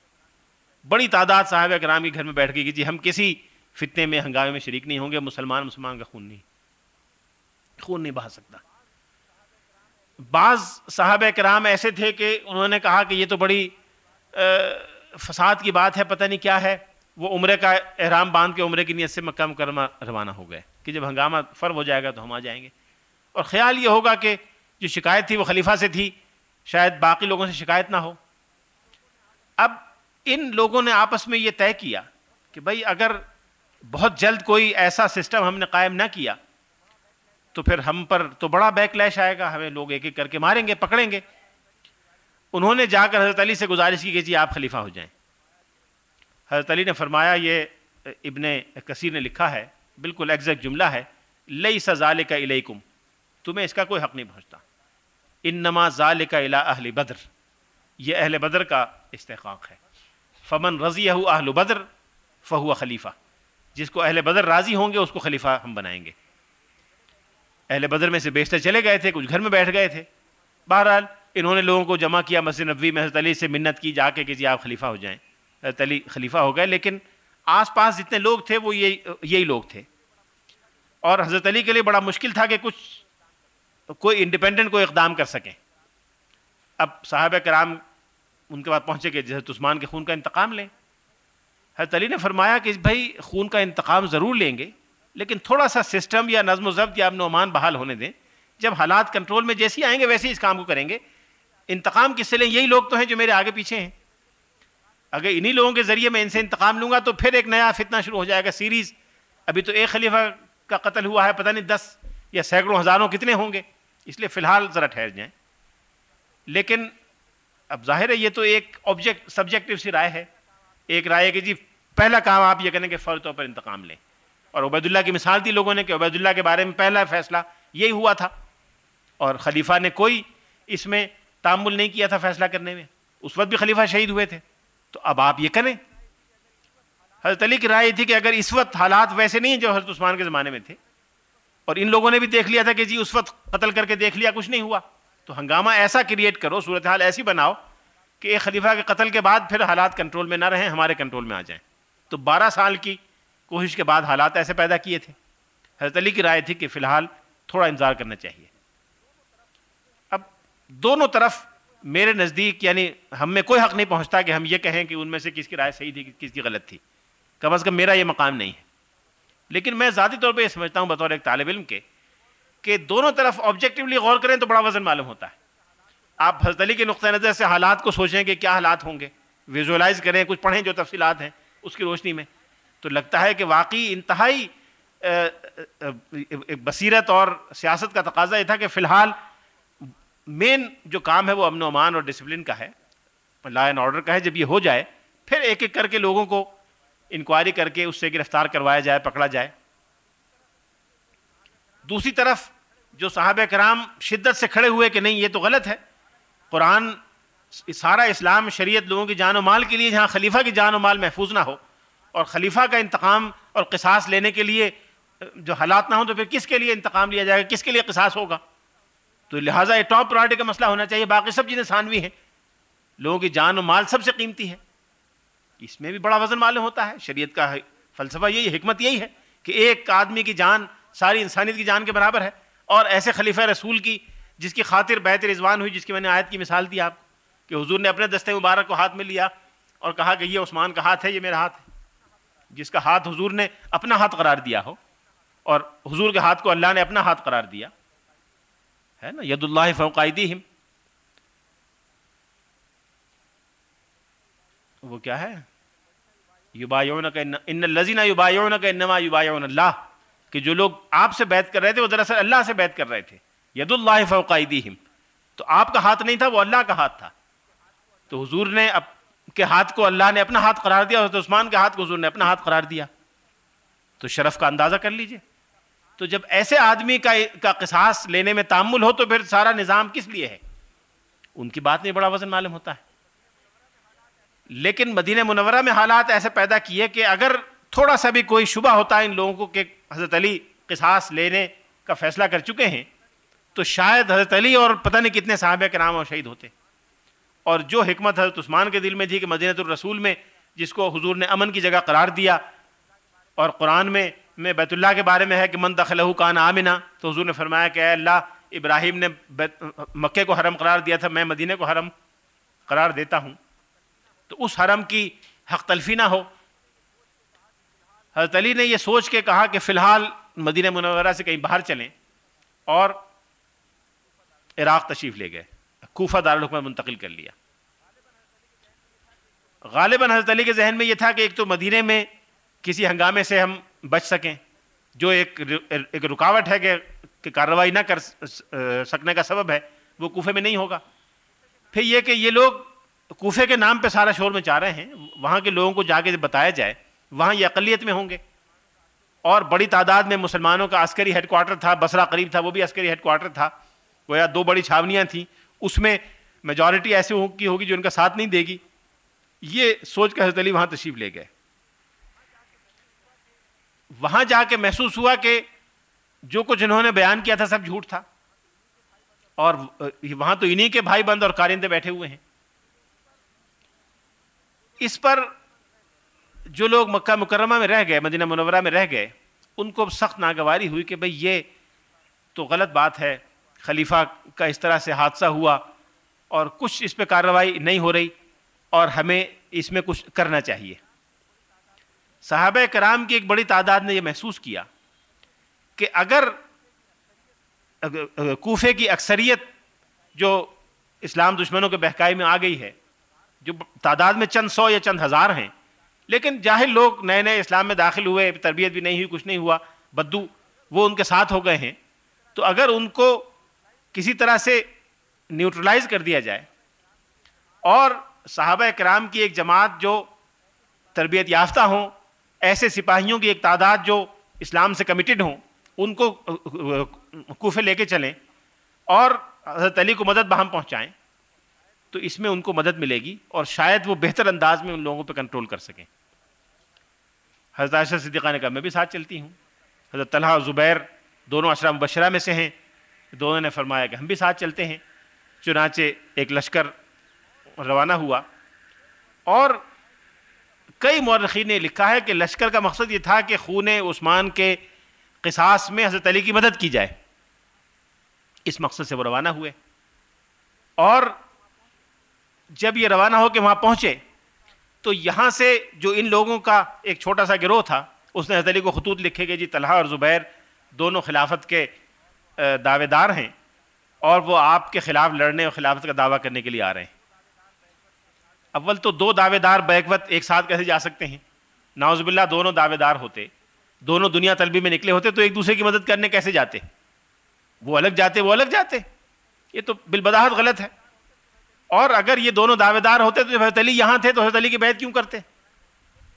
بڑی تعداد صاحب کرام کے گھر میں بیٹھ گئی کہ جی ہم کسی فتنے میں ہنگامے میں شریک نہیں ہوں گے، مسلمان مسلمان کا خون نہیں خون نہیں بہا سکتا۔ بعض صحابہ کرام ایسے تھے کہ انہوں نے کہا کہ یہ تو بڑی فساد کی بات ہے، پتہ نہیں کیا ہے۔ وہ عمرے کا احرام باندھ کے عمرے کی نیت سے مکہ مکرمہ روانہ ہو گئے کہ جب ہنگامہ فر ہو جائے گا تو ہم آ جائیں گے۔ اور خیال یہ ہوگا کہ جو شکایت تھی وہ خلیفہ سے تھی، شاید باقی لوگوں سے شکایت نہ ہو۔ اب ان لوگوں نے آپس میں یہ طے کیا کہ بھائی اگر بہت جلد کوئی ایسا سسٹم ہم نے قائم نہ کیا تو پھر ہم پر تو بڑا بیک لیش آئے گا۔ ہمیں لوگ ایک ایک کر کے ماریں گے، پکڑیں گے۔ انہوں نے جا کر حضرت علی سے گزارش کی کہ جی آپ خلیفہ ہو جائیں۔ حضرت علی نے فرمایا، یہ ابن کثیر نے لکھا ہے، بالکل ایگزیکٹ جملہ ہے لئی سزال کا علیکم تمہیں اس کا کوئی حق نہیں پہنچتا۔ ان نما ظال کا الا اہل بدر۔ یہ اہل بدر کا استحقاق ہے۔ فمن رضی اہل بدر فہو خلیفہ جس کو اہل بدر راضی ہوں گے، اس کو خلیفہ ہم بنائیں گے۔ اہل بدر میں سے بیشتر چلے گئے تھے، کچھ گھر میں بیٹھ گئے تھے۔ بہرحال، انہوں نے لوگوں کو جمع کیا، مسجد نبوی میں حضرت علی سے منت کی، جا کے کہ جی آپ خلیفہ ہو جائیں۔ حضرت علی خلیفہ ہو گئے، لیکن آس پاس جتنے لوگ تھے، وہ یہی یہی لوگ تھے۔ اور حضرت علی کے لیے بڑا مشکل تھا کہ کچھ کوئی انڈیپینڈنٹ کوئی اقدام کر سکیں۔ اب صاحب کرام ان کے بعد پہنچے کہ حضرت عثمان کے خون کا انتقام لیں۔ حضرت علی نے فرمایا کہ بھائی، خون کا انتقام ضرور لیں گے۔ لیکن تھوڑا سا سسٹم یا نظم و ضبط یا امن و امان بحال ہونے دیں۔ جب حالات کنٹرول میں جیسے آئیں گے، ویسے ہی اس کام کو کریں گے۔ انتقام کس سے لیں یہی لوگ تو ہیں جو میرے آگے پیچھے ہیں۔ اگر انہی لوگوں کے ذریعے میں ان سے انتقام لوں گا تو پھر ایک نیا فتنہ شروع ہو جائے گا۔ سیریز، ابھی تو ایک خلیفہ کا قتل ہوا ہے، پتہ نہیں دس یا سینکڑوں ہزاروں کتنے ہوں گے۔ اس لیے فی الحال ذرا ٹھہر جائیں۔ لیکن اب ظاہر ہے یہ تو ایک آبجیکٹ سبجیکٹو سی رائے ہے۔ ایک رائے ہے کہ جی پہلا کام آپ یہ کریں کہ فوری طور پر انتقام لیں۔ اور عبید اللہ کی مثال دی لوگوں نے کہ عبید اللہ کے بارے میں پہلا فیصلہ یہی ہوا تھا اور خلیفہ نے کوئی اس میں تعمل نہیں کیا تھا فیصلہ کرنے میں۔ اس وقت بھی خلیفہ شہید ہوئے تھے۔ تو اب آپ یہ کریں۔ حضرت علی کی رائے تھی کہ اگر اس وقت حالات ویسے نہیں ہیں جو حضرت عثمان کے زمانے میں تھے، اور ان لوگوں نے بھی دیکھ لیا تھا کہ جی اس وقت قتل کر کے دیکھ لیا، کچھ نہیں ہوا۔ تو ہنگامہ ایسا کریٹ کرو، صورتحال ایسی بناؤ کہ ایک خلیفہ کے قتل کے بعد پھر حالات کنٹرول میں نہ رہیں، ہمارے کنٹرول میں آ جائیں۔ تو بارہ سال کی کوشش کے بعد حالات ایسے پیدا کیے تھے۔ حضرت علی کی رائے تھی کہ فی الحال تھوڑا انتظار کرنا چاہیے۔ اب دونوں طرف میرے نزدیک یعنی ہم میں کوئی حق نہیں پہنچتا کہ ہم یہ کہیں کہ ان میں سے کس کی رائے صحیح تھی، کس کی غلط تھی۔ کم از کم میرا یہ مقام نہیں ہے۔ لیکن میں ذاتی طور پہ یہ سمجھتا ہوں بطور ایک طالب علم کے، کہ دونوں طرف آبجیکٹولی غور کریں تو بڑا وزن معلوم ہوتا ہے۔ آپ حضرت علی کے نقطۂ نظر سے حالات کو سوچیں کہ کیا حالات ہوں گے۔ ویژولائز کریں، کچھ پڑھیں جو تفصیلات ہیں اس کی روشنی میں۔ تو لگتا ہے کہ واقعی انتہائی بصیرت اور سیاست کا تقاضا یہ تھا کہ فی الحال مین جو کام ہے وہ امن و امان اور ڈسپلن کا ہے۔ لا اینڈ آرڈر کا ہے۔ جب یہ ہو جائے، پھر ایک ایک کر کے لوگوں کو انکوائری کر کے اس سے گرفتار کروایا جائے، پکڑا جائے۔ دوسری طرف جو صحابہ کرام شدت سے کھڑے ہوئے کہ نہیں، یہ تو غلط ہے۔ قرآن، سارا اسلام، شریعت لوگوں کی جان و مال کے لیے، جہاں خلیفہ کی جان و مال محفوظ نہ ہو اور خلیفہ کا انتقام اور قصاص لینے کے لیے، جو حالات نہ ہوں تو پھر کس کے لیے انتقام لیا جائے گا؟ کس کے لیے قصاص ہوگا؟ تو لہٰذا یہ ٹاپ پرائرٹی کا مسئلہ ہونا چاہیے۔ باقی سب چیزیں ثانوی ہیں۔ لوگوں کی جان و مال سب سے قیمتی ہے۔ اس میں بھی بڑا وزن معلوم ہوتا ہے۔ شریعت کا فلسفہ یہی حکمت یہی ہے کہ ایک آدمی کی جان ساری انسانیت کی جان کے برابر ہے۔ اور ایسے خلیفہ رسول کی، جس کی خاطر بیت رضوان ہوئی، جس کی میں نے آیت کی مثال دی آپ، کہ حضور نے اپنے دستے مبارک کو ہاتھ میں لیا اور کہا کہ یہ عثمان کا ہاتھ ہے، یہ میرا ہاتھ ہے۔ جس کا ہاتھ حضور نے اپنا ہاتھ قرار دیا ہو اور حضور کے ہاتھ کو اللہ نے اپنا ہاتھ قرار دیا، ہے نا؟ ید اللہ فوقائدی وہ کیا ہے؟ یوبایون کا ان لذینہ یوبایون کا انما یوبایون اللہ۔ کہ جو لوگ آپ سے بیت کر رہے تھے، وہ دراصل اللہ سے بیت کر رہے تھے۔ ید اللہ فوقائدیہم تو آپ کا ہاتھ نہیں تھا، وہ اللہ کا ہاتھ تھا۔ تو حضور نے اب کے ہاتھ کو اللہ نے اپنا ہاتھ قرار دیا، حضرت عثمان کے ہاتھ کو حضور نے اپنا ہاتھ قرار دیا۔ تو شرف کا اندازہ کر لیجیے۔ تو جب ایسے آدمی کا کا قصاص لینے میں تعمل ہو تو پھر سارا نظام کس لیے ہے؟ ان کی بات میں بڑا وزن معلوم ہوتا ہے۔ لیکن مدینہ منورہ میں حالات ایسے پیدا کیے کہ اگر تھوڑا سا بھی کوئی شبہ ہوتا ہے ان لوگوں کو کہ حضرت علی قصاص لینے کا فیصلہ کر چکے ہیں، تو شاید حضرت علی اور پتہ نہیں کتنے صحابہ کے نام اور شہید ہوتے۔ اور جو حکمت حضرت عثمان کے دل میں تھی کہ مدینہ الرسول میں جس کو حضور نے امن کی جگہ قرار دیا، اور قرآن میں میں بیت اللہ کے بارے میں ہے کہ من دخلہ کان آمنا، تو حضور نے فرمایا کہ اے اللہ، ابراہیم نے مکے کو حرم قرار دیا تھا، میں مدینہ کو حرم قرار دیتا ہوں۔ تو اس حرم کی حق تلفی نہ ہو۔ حضرت علی نے یہ سوچ کے کہا کہ فی الحال مدینہ منورہ سے کہیں باہر چلیں اور عراق تشریف لے گئے، کوفہ دارالحکومت منتقل کر لیا۔ غالباً حضرت علی کے ذہن میں یہ تھا کہ ایک تو مدینہ میں کسی ہنگامے سے ہم بچ سکیں، جو ایک ایک رکاوٹ ہے کہ کارروائی نہ کر سکنے کا سبب ہے، وہ کوفے میں نہیں ہوگا۔ پھر یہ کہ یہ لوگ کوفے کے نام پہ سارا شور میں چاہ رہے ہیں، وہاں کے لوگوں کو جا کے بتایا جائے، وہاں یہ اقلیت میں ہوں گے۔ اور بڑی تعداد میں مسلمانوں کا عسکری ہیڈ کوارٹر تھا بسرا قریب تھا، وہ بھی عسکری ہیڈ کوارٹر تھا۔ گویا دو بڑی چھاونیاں تھیں، اس میں میجورٹی ایسی کی ہوگی جو ان کا ساتھ نہیں دے گی۔ یہ سوچ کر حضرت علی وہاں تشریف لے گئے۔ وہاں جا کے محسوس ہوا کہ جو کچھ انہوں نے بیان کیا تھا سب جھوٹ تھا۔ اور وہاں تو انہی کے بھائی بند اور کارندے بیٹھے ہوئے ہیں۔ اس پر جو لوگ مکہ مکرمہ میں رہ گئے، مدینہ منورہ میں رہ گئے، ان کو سخت ناگواری ہوئی کہ بھئی یہ تو غلط بات ہے، خلیفہ کا اس طرح سے حادثہ ہوا اور کچھ اس پہ کارروائی نہیں ہو رہی۔ اور ہمیں اس میں کچھ کرنا چاہیے۔ صحابہ کرام کی ایک بڑی تعداد نے یہ محسوس کیا کہ اگر کوفے کی اکثریت جو اسلام دشمنوں کے بہکائی میں آ گئی ہے، جو تعداد میں چند سو یا چند ہزار ہیں، لیکن جاہل لوگ نئے نئے اسلام میں داخل ہوئے، تربیت بھی نہیں ہوئی، کچھ نہیں ہوا، بدو وہ ان کے ساتھ ہو گئے ہیں، تو اگر ان کو کسی طرح سے نیوٹرلائز کر دیا جائے اور صحابہ کرام کی ایک جماعت جو تربیت یافتہ ہوں، ایسے سپاہیوں کی ایک تعداد جو اسلام سے کمیٹڈ ہوں، ان کو کوفے لے کے چلیں اور حضرت علی کو مدد بہم پہنچائیں، تو اس میں ان کو مدد ملے گی اور شاید وہ بہتر انداز میں ان لوگوں پہ کنٹرول کر سکیں۔ حضرت عائشہ صدیقہ نے کہا، میں بھی ساتھ چلتی ہوں۔ حضرت طلحہ اور زبیر دونوں اشرا مبشرہ میں سے ہیں۔ دونوں نے فرمایا کہ ہم بھی ساتھ چلتے ہیں، چنانچہ ایک لشکر روانہ ہوا۔ اور کئی مورخین نے لکھا ہے کہ لشکر کا مقصد یہ تھا کہ خون عثمان کے قصاص میں حضرت علی کی مدد کی جائے۔ اس مقصد سے وہ روانہ ہوئے۔ اور جب یہ روانہ ہو کے وہاں پہنچے، تو یہاں سے جو ان لوگوں کا ایک چھوٹا سا گروہ تھا، اس نے حضرت علی کو خطوط لکھے گئے جی طلحہ اور زبیر دونوں خلافت کے دعوے دار ہیں اور وہ آپ کے خلاف لڑنے اور خلافت کا دعویٰ کرنے کے لیے آ رہے ہیں۔ اول تو دو دعوے دار بیک وقت ایک ساتھ کیسے جا سکتے ہیں؟ ناوز باللہ دونوں دعوے دار ہوتے، دونوں دنیا طلبی میں نکلے ہوتے تو ایک دوسرے کی مدد کرنے کیسے جاتے؟ وہ الگ جاتے، وہ الگ جاتے۔ یہ تو بالبداحت غلط ہے۔ اور اگر یہ دونوں دعوے دار ہوتے تو جب حضرت علی یہاں تھے تو حضرت علی کی بیعت کیوں کرتے؟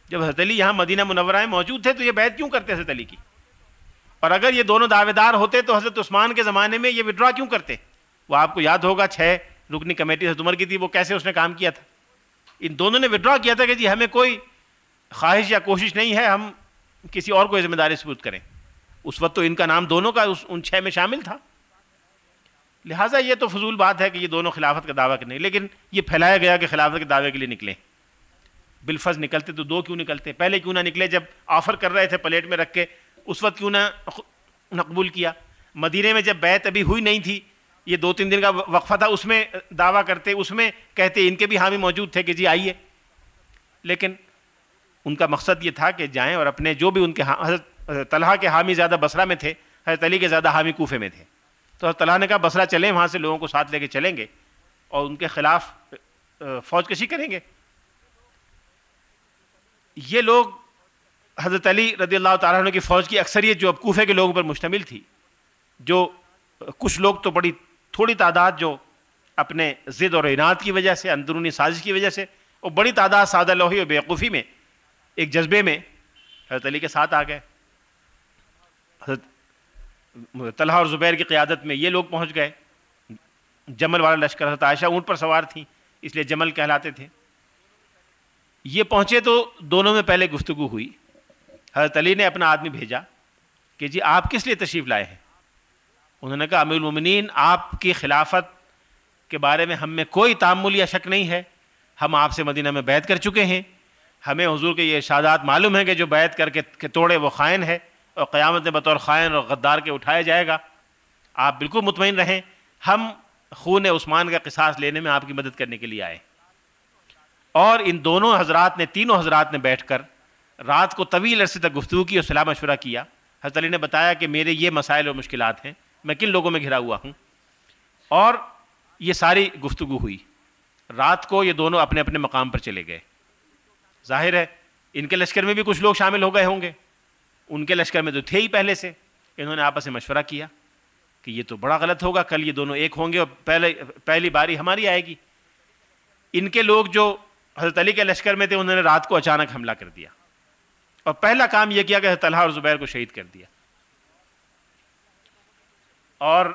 جب حضرت علی یہاں مدینہ منورہ میں موجود تھے تو یہ بیعت کیوں کرتے حضرت علی کی؟ اور اگر یہ دونوں دعوے دار ہوتے تو حضرت عثمان کے زمانے میں یہ وڈرا کیوں کرتے؟ وہ آپ کو یاد ہوگا، چھ رکنی کمیٹی حضرت عمر کی تھی، وہ کیسے اس نے کام کیا تھا؟ ان دونوں نے وڈرا کیا تھا کہ جی ہمیں کوئی خواہش یا کوشش نہیں ہے، ہم کسی اور کو ذمہ داری ثبوت کریں۔ اس وقت تو ان کا نام دونوں کا ان چھ میں شامل تھا۔ لہٰذا یہ تو فضول بات ہے کہ یہ دونوں خلافت کا دعویٰ کرنے، لیکن یہ پھیلایا گیا کہ خلافت کے دعوے کے لیے نکلیں۔ بالفظ نکلتے تو دو کیوں نکلتے؟ پہلے کیوں نہ نکلے جب آفر کر رہے تھے پلیٹ میں رکھ کے، اس وقت کیوں نہ قبول کیا؟ مدینے میں جب بیت ابھی ہوئی نہیں تھی یہ دو تین دن کا وقفہ تھا، اس میں دعویٰ کرتے، اس میں کہتے ان کے بھی ہاں حامی موجود تھے کہ جی آئیے۔ لیکن ان کا مقصد یہ تھا کہ جائیں اور اپنے جو بھی ان کے ہاں، حضرت طلحہ کے حامی زیادہ بسرا میں تھے، حضرت علی کے زیادہ حامی کوفے میں تھے۔ تو حضرت طلحہ نے کہا بسرا چلیں، وہاں سے لوگوں کو ساتھ لے کے چلیں گے اور ان کے خلاف فوج کشی کریں گے۔ یہ لوگ حضرت علی رضی اللہ تعالیٰ عنہ کی فوج کی اکثریت جو اب کوفے کے لوگوں پر مشتمل تھی، جو کچھ لوگ تو بڑی تھوڑی تعداد جو اپنے ضد اور اعنات کی وجہ سے، اندرونی سازش کی وجہ سے، وہ بڑی تعداد سادہ لوہی اور بیوقوفی میں، ایک جذبے میں حضرت علی کے ساتھ آ گئے۔ حضرت طلحہ اور زبیر کی قیادت میں یہ لوگ پہنچ گئے۔ جمل والا لشکر، حضرت عائشہ اونٹ پر سوار تھیں، اس لیے جمل کہلاتے تھے۔ یہ پہنچے تو دونوں میں پہلے گفتگو ہوئی۔ حضرت علی نے اپنا آدمی بھیجا کہ جی آپ کس لیے تشریف لائے ہیں؟ انہوں نے کہا، امیر المومنین، آپ کی خلافت کے بارے میں ہم میں کوئی تعمل یا شک نہیں ہے۔ ہم آپ سے مدینہ میں بیعت کر چکے ہیں۔ ہمیں حضور کے یہ ارشادات معلوم ہیں کہ جو بیعت کر کے توڑے وہ خائن ہے اور قیامت میں بطور خائن اور غدار کے اٹھایا جائے گا۔ آپ بالکل مطمئن رہیں۔ ہم خون عثمان کا قصاص لینے میں آپ کی مدد کرنے کے لیے آئے اور ان دونوں حضرات نے، تینوں حضرات نے بیٹھ کر رات کو طویل عرصے تک گفتگو کی اور صلاح مشورہ کیا۔ حضرت علی نے بتایا کہ میرے یہ مسائل اور مشکلات ہیں۔ میں کن لوگوں میں گھرا ہوا ہوں؟ اور یہ ساری گفتگو ہوئی۔ رات کو یہ دونوں اپنے اپنے مقام پر چلے گئے۔ ظاہر ہے، ان کے لشکر میں بھی کچھ لوگ شامل ہو گئے ہوں گے۔ ان کے لشکر میں تو تھے ہی پہلے سے۔ انہوں نے آپس میں مشورہ کیا کہ یہ تو بڑا غلط ہوگا، کل یہ دونوں ایک ہوں گے اور پہلے، پہلی باری ہماری آئے گی۔ ان کے لوگ جو حضرت علی کے لشکر میں تھے، انہوں نے رات کو اچانک حملہ کر دیا۔ اور پہلا کام یہ کیا کہ حضرت طلحہ اور زبیر کو شہید کر دیا۔ اور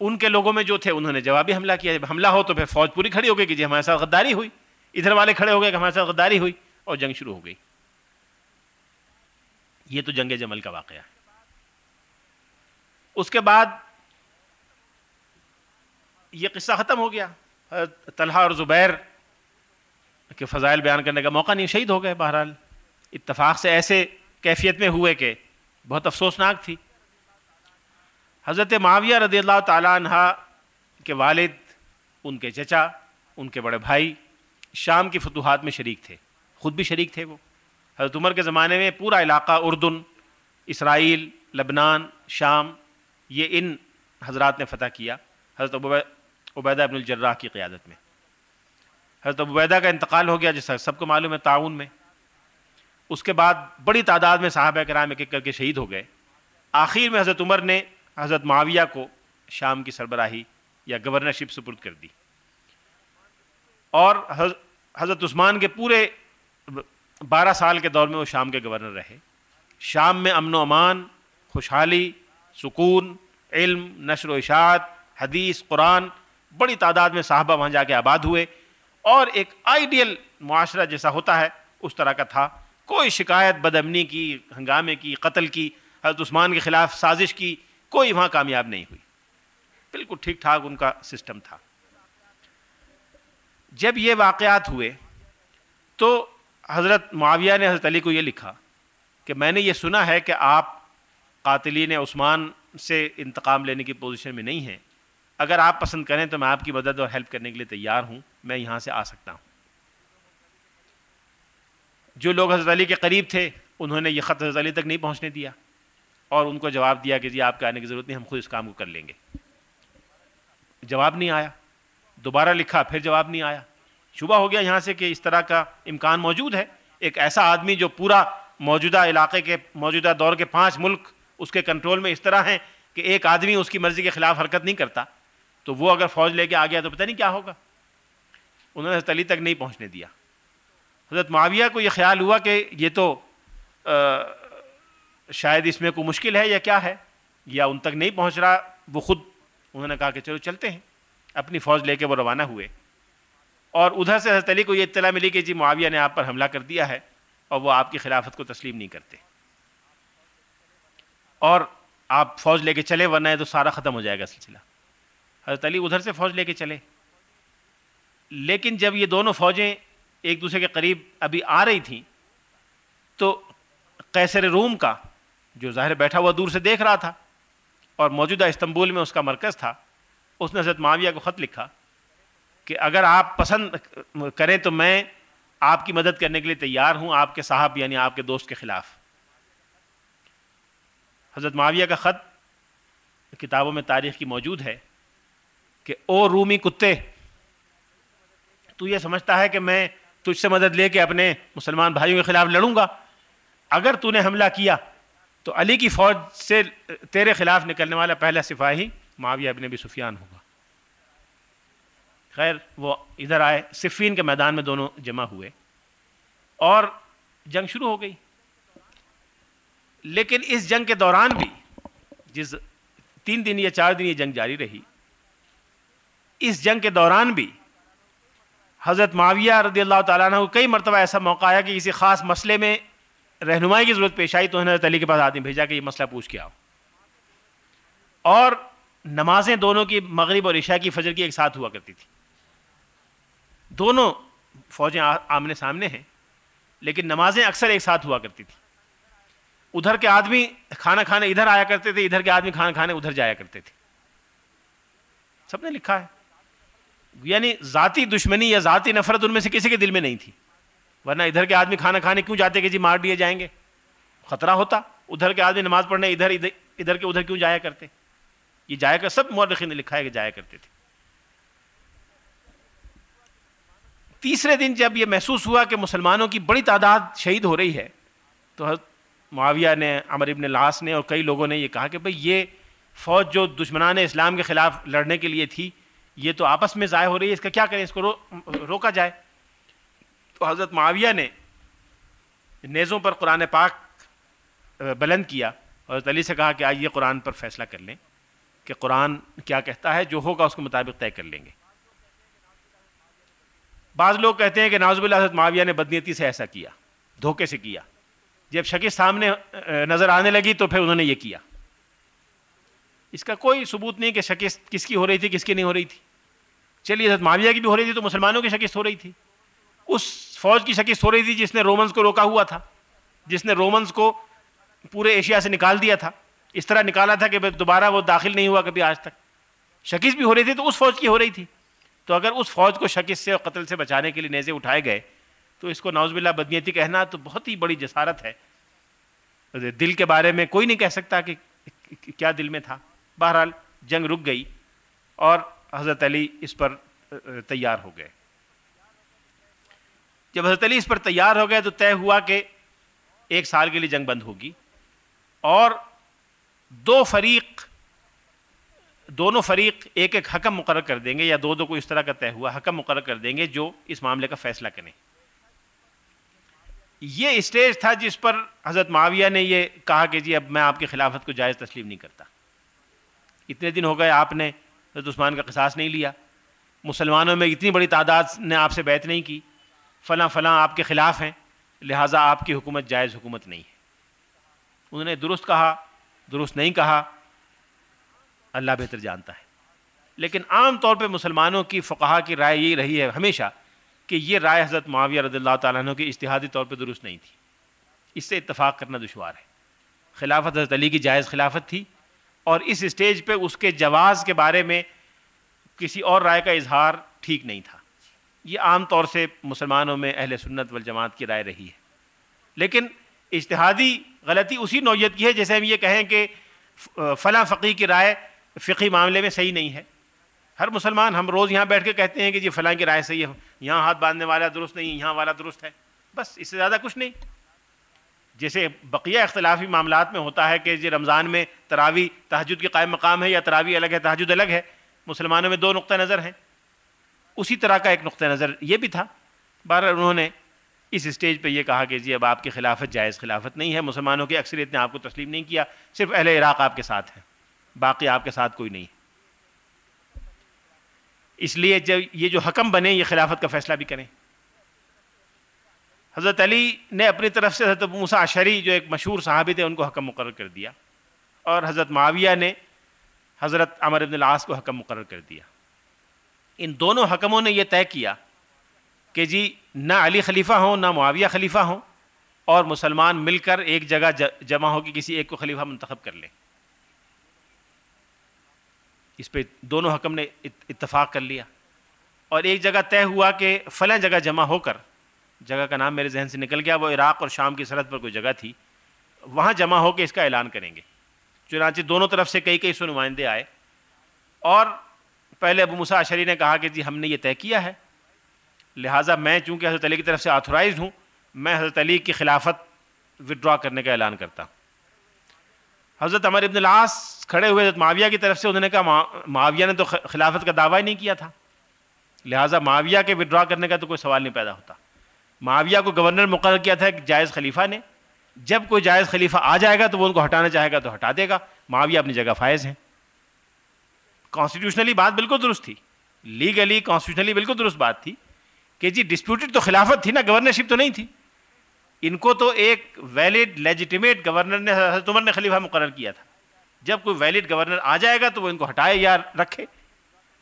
ان کے لوگوں میں جو تھے، انہوں نے جوابی حملہ کیا۔ جب حملہ ہو تو پھر فوج پوری کھڑی ہو گئی کہ جی ہمارے ساتھ غداری ہوئی۔ ادھر والے کھڑے ہو گئے کہ ہمارے ساتھ غداری ہوئی اور جنگ شروع ہو گئی۔ یہ تو جنگ جمل کا واقعہ ہے۔ اس کے بعد یہ قصہ ختم ہو گیا۔ طلحہ اور زبیر کے فضائل بیان کرنے کا موقع نہیں، شہید ہو گئے بہرحال۔ اتفاق سے ایسے کیفیت میں ہوئے کہ بہت افسوسناک تھی۔ حضرت معاویہ رضی اللہ تعالیٰ عنہ کے والد، ان کے چچا، ان کے بڑے بھائی شام کی فتوحات میں شریک تھے۔ خود بھی شریک تھے وہ۔ حضرت عمر کے زمانے میں پورا علاقہ اردن، اسرائیل، لبنان، شام، یہ ان حضرات نے فتح کیا۔ حضرت عبیدہ ابن الجراح کی قیادت میں۔ حضرت عبیدہ کا انتقال ہو گیا جیسا سب کو معلوم ہے تعاون میں۔ اس کے بعد بڑی تعداد میں صحابہ کرام ایک ایک کر کے شہید ہو گئے۔ آخر میں حضرت عمر نے حضرت معاویہ کو شام کی سربراہی یا گورنرشپ سپرد کر دی۔ اور حضرت عثمان کے پورے بارہ سال کے دور میں وہ شام کے گورنر رہے۔ شام میں امن و امان، خوشحالی، سکون، علم، نشر و اشاعت، حدیث، قرآن، بڑی تعداد میں صحابہ وہاں جا کے آباد ہوئے۔ اور ایک آئیڈیل معاشرہ جیسا ہوتا ہے، اس طرح کا تھا۔ کوئی شکایت بدمنی کی، ہنگامے کی، قتل کی، حضرت عثمان کے خلاف سازش کی کوئی وہاں کامیاب نہیں ہوئی۔ بالکل ٹھیک ٹھاک ان کا سسٹم تھا۔ جب یہ واقعات ہوئے تو حضرت معاویہ نے حضرت علی کو یہ لکھا کہ میں نے یہ سنا ہے کہ آپ قاتلین عثمان سے انتقام لینے کی پوزیشن میں نہیں ہیں۔ اگر آپ پسند کریں تو میں آپ کی مدد اور ہیلپ کرنے کے لیے تیار ہوں۔ میں یہاں سے آ سکتا ہوں۔ جو لوگ حضرت علی کے قریب تھے، انہوں نے یہ خط حضرت علی تک نہیں پہنچنے دیا۔ اور ان کو جواب دیا کہ جی آپ کے آنے کی ضرورت نہیں، ہم خود اس کام کو کر لیں گے۔ جواب نہیں آیا۔ دوبارہ لکھا، پھر جواب نہیں آیا۔ شبہ ہو گیا یہاں سے کہ اس طرح کا امکان موجود ہے۔ ایک ایسا آدمی جو پورا موجودہ علاقے کے، موجودہ دور کے پانچ ملک اس کے کنٹرول میں اس طرح ہیں کہ ایک آدمی اس کی مرضی کے خلاف حرکت نہیں کرتا، تو وہ اگر فوج لے کے آ گیا تو پتہ نہیں کیا ہوگا۔ انہوں نے حضرت علی تک نہیں پہنچنے دیا۔ حضرت معاویہ کو یہ خیال ہوا کہ یہ تو شاید اس میں کوئی مشکل ہے یا کیا ہے؟ یا ان تک نہیں پہنچ رہا، وہ خود انہوں نے کہا کہ چلو چلتے ہیں۔ اپنی فوج لے کے وہ روانہ ہوئے۔ اور ادھر سے حضرت علی کو یہ اطلاع ملی کہ جی معاویہ نے آپ پر حملہ کر دیا ہے اور وہ آپ کی خلافت کو تسلیم نہیں کرتے۔ اور آپ فوج لے کے چلے ورنہ ہے تو سارا ختم ہو جائے گا سلسلہ۔ حضرت علی ادھر سے فوج لے کے چلے لیکن جب یہ دونوں فوجیں ایک دوسرے کے قریب ابھی آ رہی تھیں، تو قیصر روم کا جو ظاہر بیٹھا ہوا دور سے دیکھ رہا تھا اور موجودہ استنبول میں اس کا مرکز تھا، اس نے حضرت معاویہ کو خط لکھا کہ اگر آپ پسند کریں تو میں آپ کی مدد کرنے کے لیے تیار ہوں، آپ کے صاحب یعنی آپ کے دوست کے خلاف۔ حضرت معاویہ کا خط کتابوں میں تاریخ کی موجود ہے کہ او رومی کتے، تو یہ سمجھتا ہے کہ میں تجھ سے مدد لے کے اپنے مسلمان بھائیوں کے خلاف لڑوں گا۔ اگر تو نے حملہ کیا تو علی کی فوج سے تیرے خلاف نکلنے والا پہلا سپاہی معاویہ ابن بھی سفیان ہوگا۔ خیر، وہ ادھر آئے، صفین کے میدان میں دونوں جمع ہوئے۔ اور جنگ شروع ہو گئی۔ لیکن اس جنگ کے دوران بھی جس تین دن یا چار دن یہ جنگ جاری رہی، اس جنگ کے دوران بھی حضرت معاویہ رضی اللہ تعالیٰ عنہ کو کئی مرتبہ ایسا موقع آیا کہ کسی خاص مسئلے میں رہنمائی کی ضرورت پیش آئی تو انہوں نے علی کے پاس آدمی بھیجا کہ یہ مسئلہ پوچھ کے آؤ۔ اور نمازیں دونوں کی مغرب اور عشاء کی فجر کی ایک ساتھ ہوا کرتی تھی۔ دونوں فوجیں آمنے سامنے ہیں، لیکن نمازیں اکثر ایک ساتھ ہوا کرتی تھی۔ ادھر کے آدمی کھانا کھانے ادھر آیا کرتے تھے، ادھر کے آدمی کھانا کھانے ادھر جایا کرتے تھے۔ سب نے لکھا ہے۔ یعنی ذاتی دشمنی یا ذاتی نفرت ان میں سے کسی کے دل میں نہیں تھی۔ ورنہ ادھر کے آدمی کھانا کھانے کیوں جاتے کہ جی مار دیے جائیں گے؟ خطرہ ہوتا، ادھر کے آدمی نماز پڑھنے ادھر ادھر ادھر کے ادھر کیوں جایا کرتے؟ یہ جایا کر، سب مورخین نے لکھا ہے کہ جایا کرتے تھے۔ تیسرے دن جب یہ محسوس ہوا کہ مسلمانوں کی بڑی تعداد شہید ہو رہی ہے، تو حضرت معاویہ نے، عمر ابن العاص نے اور کئی لوگوں نے یہ کہا کہ بھئی یہ فوج جو دشمنان اسلام کے خلاف لڑنے کے لیے تھی، یہ تو آپس میں ضائع ہو رہی ہے، اس کا کیا کریں؟ اس کو رو، روکا جائے۔ تو حضرت معاویہ نے نیزوں پر قرآن پاک بلند کیا اور حضرت علی سے کہا کہ آئیے قرآن پر فیصلہ کر لیں کہ قرآن کیا کہتا ہے، جو ہوگا اس کے مطابق طے کر لیں گے۔ بعض لوگ کہتے ہیں کہ نازب اللہ حضرت معاویہ نے بدنیتی سے ایسا کیا، دھوکے سے کیا۔ جب شکست سامنے نظر آنے لگی تو پھر انہوں نے یہ کیا۔ اس کا کوئی ثبوت نہیں کہ شکست کس کی ہو رہی تھی، کس کی نہیں ہو رہی تھی۔ چلیے حضرت معاویہ کی بھی ہو رہی تھی تو مسلمانوں کی شکست ہو رہی تھی۔ اس فوج کی شکست ہو رہی تھی جس نے رومنز کو روکا ہوا تھا، جس نے رومنز کو پورے ایشیا سے نکال دیا تھا۔ اس طرح نکالا تھا کہ دوبارہ وہ داخل نہیں ہوا کبھی آج تک۔ شکست بھی ہو رہی تھی تو اس فوج کی ہو رہی تھی۔ تو اگر اس فوج کو شکست سے اور قتل سے بچانے کے لیے نیزے اٹھائے گئے، تو اس کو نوز باللہ بدنیتی کہنا تو بہت ہی بڑی جسارت ہے۔ دل کے بارے میں کوئی نہیں کہہ سکتا کہ کیا دل میں تھا۔ بہرحال جنگ رک گئی اور حضرت علی اس پر تیار ہو گئے۔ جب حضرت علی اس پر تیار ہو گئے تو طے ہوا کہ ایک سال کے لیے جنگ بند ہوگی اور دو فریق، دونوں فریق ایک ایک حکم مقرر کر دیں گے یا دو دو کو اس طرح کا طے ہوا، حکم مقرر کر دیں گے جو اس معاملے کا فیصلہ کریں۔ یہ اسٹیج تھا جس پر حضرت معاویہ نے یہ کہا کہ جی اب میں آپ کی خلافت کو جائز تسلیم نہیں کرتا۔ اتنے دن ہو گئے آپ نے حضرت عثمان کا قصاص نہیں لیا۔ مسلمانوں میں اتنی بڑی تعداد نے آپ سے بیت نہیں کی۔ فلاں فلاں آپ کے خلاف ہیں، لہٰذا آپ کی حکومت جائز حکومت نہیں ہے۔ انہوں نے درست کہا، درست نہیں کہا، اللہ بہتر جانتا ہے۔ لیکن عام طور پہ مسلمانوں کی فقہا کی رائے یہی رہی ہے ہمیشہ کہ یہ رائے حضرت معاویہ رضی اللہ تعالیٰ عنہ کی اشتہادی طور پہ درست نہیں تھی۔ اس سے اتفاق کرنا دشوار ہے۔ خلافت حضرت علی کی جائز خلافت تھی اور اس اسٹیج پہ اس کے جواز کے بارے میں کسی اور رائے کا اظہار ٹھیک نہیں تھا۔ یہ عام طور سے مسلمانوں میں اہل سنت والجماعت کی رائے رہی ہے۔ لیکن اجتہادی غلطی اسی نوعیت کی ہے جیسے ہم یہ کہیں کہ فلاں فقی کی رائے فقی معاملے میں صحیح نہیں ہے۔ ہر مسلمان ہم روز یہاں بیٹھ کے کہتے ہیں کہ جی فلاں کی رائے صحیح ہے، یہاں ہاتھ باندھنے والا درست نہیں، یہاں والا درست ہے۔ بس اس سے زیادہ کچھ نہیں۔ جیسے بقیہ اختلافی معاملات میں ہوتا ہے کہ جی رمضان میں تراوی تحجد کی قائم مقام ہے یا تراوی الگ ہے تحجد الگ ہے۔ مسلمانوں میں دو نقطہ نظر ہیں۔ اسی طرح کا ایک نقطہ نظر یہ بھی تھا۔ بار انہوں نے اس اسٹیج پہ یہ کہا کہ جی اب آپ کی خلافت جائز خلافت نہیں ہے، مسلمانوں کی اکثریت نے آپ کو تسلیم نہیں کیا، صرف اہل عراق آپ کے ساتھ ہے باقی آپ کے ساتھ کوئی نہیں۔ اس لیے جب یہ جو حکم بنے، یہ خلافت کا فیصلہ بھی کریں۔ حضرت علی نے اپنی طرف سے حضرت موسیٰ اشری جو ایک مشہور صحابی تھے، ان کو حکم مقرر کر دیا۔ اور حضرت معاویہ نے حضرت عمر بن العاص کو حکم مقرر کر دیا۔ ان دونوں حکموں نے یہ طے کیا کہ جی نہ علی خلیفہ ہوں، نہ معاویہ خلیفہ ہوں، اور مسلمان مل کر ایک جگہ جمع ہو کے کسی ایک کو خلیفہ منتخب کر لیں۔ اس پہ دونوں حکم نے اتفاق کر لیا۔ اور ایک جگہ طے ہوا کہ فلاں جگہ جمع ہو کر، جگہ کا نام میرے ذہن سے نکل گیا، وہ عراق اور شام کی سرحد پر کوئی جگہ تھی، وہاں جمع ہو کے اس کا اعلان کریں گے۔ چنانچہ دونوں طرف سے کئی کئی سو نمائندے آئے۔ اور پہلے ابو مسا شری نے کہا کہ جی ہم نے یہ طے کیا ہے۔ لہٰذا میں چونکہ حضرت علی کی طرف سے آتھورائز ہوں، میں حضرت علی کی خلافت وڈرا کرنے کا اعلان کرتا ہوں۔ حضرت عمر ابن العاص کھڑے ہوئے حضرت معاویہ کی طرف سے، انہوں نے کہا معاویہ نے تو خلافت کا دعویٰ ہی نہیں کیا تھا۔ لہٰذا معاویہ کے وڈرا کرنے کا تو کوئی سوال نہیں پیدا ہوتا۔ معاویہ کو گورنر مقرر کیا تھا ایک جائز خلیفہ نے۔ جب کوئی جائز خلیفہ آ جائے گا تو وہ ان کو ہٹانا چاہے گا تو ہٹا دے گا۔ معاویہ اپنی جگہ فائز ہیں۔ کانسٹیٹیوشنلی بات بالکل درست تھی۔ لیگلی کانسٹیٹیوشنلی بالکل درست بات تھی کہ جی ڈسپیوٹڈ تو خلافت تھی نا گورنرشپ تو نہیں تھی۔ ان کو تو ایک ویلڈ لیجیٹیمیٹ گورنر نے حضرت عمر نے خلیفہ مقرر کیا تھا۔ جب کوئی ویلڈ گورنر آ جائے گا تو وہ ان کو ہٹائے یا رکھے۔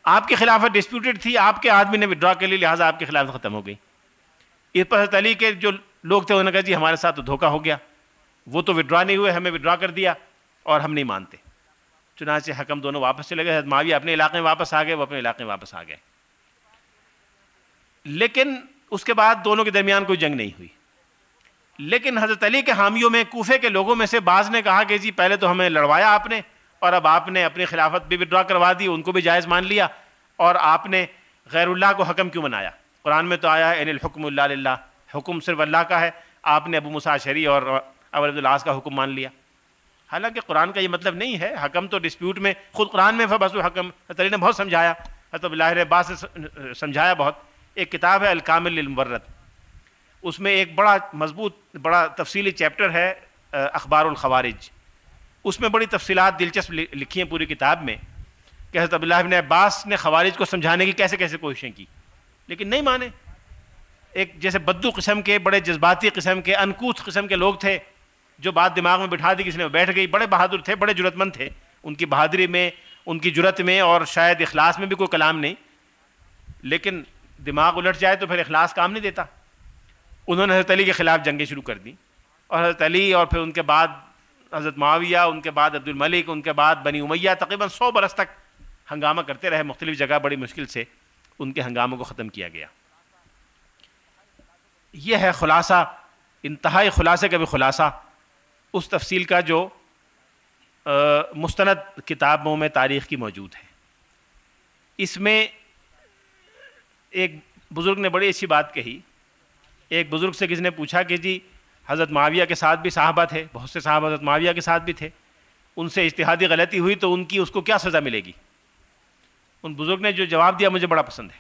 آپ کی خلافت ڈسپیوٹڈ تھی، آپ کے آدمی نے وڈرا کے لیے لہٰذا آپ کی خلافت ختم ہو گئی۔ اس پر حضرت علی کے جو لوگ تھے، انہوں نے کہا جی ہمارے ساتھ تو دھوکہ ہو گیا۔ وہ تو وڈرا نہیں ہوئے، ہمیں وڈرا کر دیا اور ہم نہیں مانتے۔ چنانچہ حکم دونوں واپس چلے گئے معاویہ اپنے علاقے میں واپس آ گئے وہ اپنے علاقے میں واپس آ گئے لیکن اس کے بعد دونوں کے درمیان کوئی جنگ نہیں ہوئی۔ لیکن حضرت علی کے حامیوں میں، کوفے کے لوگوں میں سے بعض نے کہا کہ جی پہلے تو ہمیں لڑوایا آپ نے اور اب آپ نے اپنی خلافت بھی وڈرا کروا دی، ان کو بھی جائز مان لیا اور آپ نے غیر اللہ کو حکم کیوں بنایا قرآن میں تو آیا ہے الحکم اللہ اللہ حکم صرف اللہ کا ہے، آپ نے ابو مساشری اور ابو العاص کا حکم مان لیا۔ حالانکہ قرآن کا یہ مطلب نہیں ہے، حکم تو ڈسپیوٹ میں، خود قرآن میں بس حکم علی نے بہت سمجھایا، حضرت اللہ عباس نے سمجھایا بہت۔ ایک کتاب ہے الکامل المبرت اس میں ایک بڑا مضبوط، بڑا تفصیلی چیپٹر ہے اخبار الخوارج۔ اس میں بڑی تفصیلات دلچسپ لکھی ہیں پوری کتاب میں کہ حضرت اللہ ابن عباس نے خوارج کو سمجھانے کی کیسے کیسے کوششیں کی۔ لیکن نہیں مانے۔ ایک جیسے بدو قسم کے، بڑے جذباتی قسم کے، انکوت قسم کے لوگ تھے جو بات دماغ میں بٹھا دی، کسی نے بیٹھ گئی، بڑے بہادر تھے، بڑے جرت مند تھے۔ ان کی بہادری میں، ان کی جرت میں اور شاید اخلاص میں بھی کوئی کلام نہیں۔ لیکن دماغ الٹ جائے تو پھر اخلاص کام نہیں دیتا۔ انہوں نے حضرت علی کے خلاف جنگیں شروع کر دی اور حضرت علی اور پھر ان کے بعد حضرت معاویہ، ان کے بعد عبد الملک ان کے بعد بنی امیہ، تقریباً سو برس تک ہنگامہ کرتے رہے۔ مختلف جگہ بڑی مشکل سے ان کے ہنگاموں کو ختم کیا گیا۔ یہ ہے خلاصہ، انتہائی خلاصے کا بھی خلاصہ۔ اس تفصیل کا جو مستند کتابوں میں تاریخ کی موجود ہے۔ اس میں ایک بزرگ نے بڑی اچھی بات کہی۔ ایک بزرگ سے کسی نے پوچھا کہ جی حضرت معاویہ کے ساتھ بھی صحابہ تھے، بہت سے صحابہ حضرت معاویہ کے ساتھ بھی تھے۔ ان سے اشتہادی غلطی ہوئی تو ان کی اس کو کیا سزا ملے گی؟ ان بزرگ نے جو جواب دیا، مجھے بڑا پسند ہے۔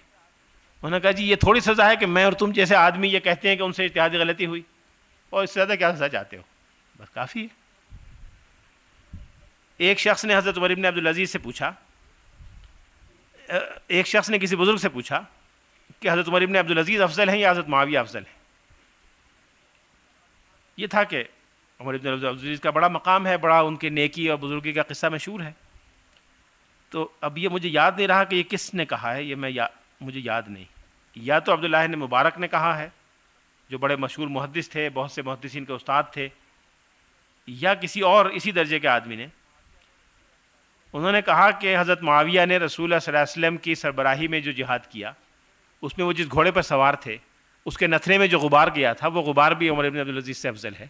انہوں نے کہا جی یہ تھوڑی سزا ہے کہ میں اور تم جیسے آدمی یہ کہتے ہیں کہ ان سے اشتہادی غلطی ہوئی، اور اس سے زیادہ کیا سزا چاہتے ہو؟ بس کافی ہے۔ ایک شخص نے حضرت عمر ابن عبدالعزیز سے پوچھا ایک شخص نے کسی بزرگ سے پوچھا کہ حضرت عمر ابن عبدالعزیز افضل ہیں یا حضرت معاویہ افضل ہیں؟ یہ تھا کہ عمر ابن عبدالعزیز کا بڑا مقام ہے، بڑا ان کے نیکی اور بزرگی کا قصہ مشہور ہے۔ تو اب یہ مجھے یاد نہیں رہا کہ یہ کس نے کہا ہے، یہ میں یا، مجھے یاد نہیں۔ یا تو عبداللہ نے مبارک نے کہا ہے، جو بڑے مشہور محدث تھے، بہت سے محدثین کے استاد تھے یا کسی اور اسی درجے کے آدمی نے۔ انہوں نے کہا کہ حضرت معاویہ نے رسول اللہ صلی اللہ علیہ وسلم کی سربراہی میں جو جہاد کیا، اس میں وہ جس گھوڑے پر سوار تھے، اس کے نتھرے میں جو غبار گیا تھا، وہ غبار بھی عمر ابن عبدالعزیز سے افضل ہے۔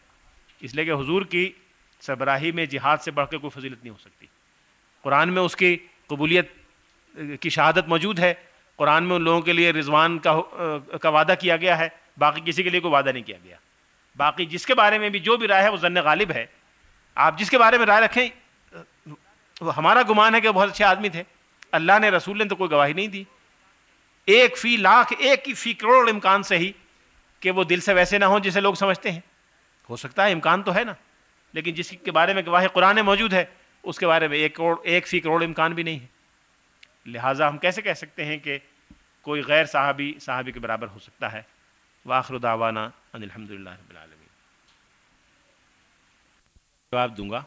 اس لیے کہ حضور کی سربراہی میں جہاد سے بڑھ کے کوئی فضیلت نہیں ہو سکتی۔ قرآن میں اس کی قبولیت کی شہادت موجود ہے۔ قرآن میں ان لوگوں کے لیے رضوان کا کا وعدہ کیا گیا ہے، باقی کسی کے لیے کوئی وعدہ نہیں کیا گیا۔ باقی جس کے بارے میں بھی جو بھی رائے ہے وہ ضن غالب ہے۔ آپ جس کے بارے میں رائے رکھیں، وہ ہمارا گمان ہے کہ وہ بہت اچھے آدمی تھے۔ اللہ نے رسول نے تو کوئی گواہی نہیں دی۔ ایک فی لاکھ، ایک ہی فی کروڑ امکان سے ہی کہ وہ دل سے ویسے نہ ہوں جسے لوگ سمجھتے ہیں۔ ہو سکتا ہے، امکان تو ہے نا۔ لیکن جس کے بارے میں گواہی قرآن موجود ہے، اس کے بارے میں ایک کروڑ، ایک فی کروڑ امکان بھی نہیں ہے۔ لہٰذا ہم کیسے کہہ سکتے ہیں کہ کوئی غیر صحابی صحابی کے برابر ہو سکتا ہے؟ واخر دعوانا ان الحمد للہ رب العالمین۔ جواب دوں گا۔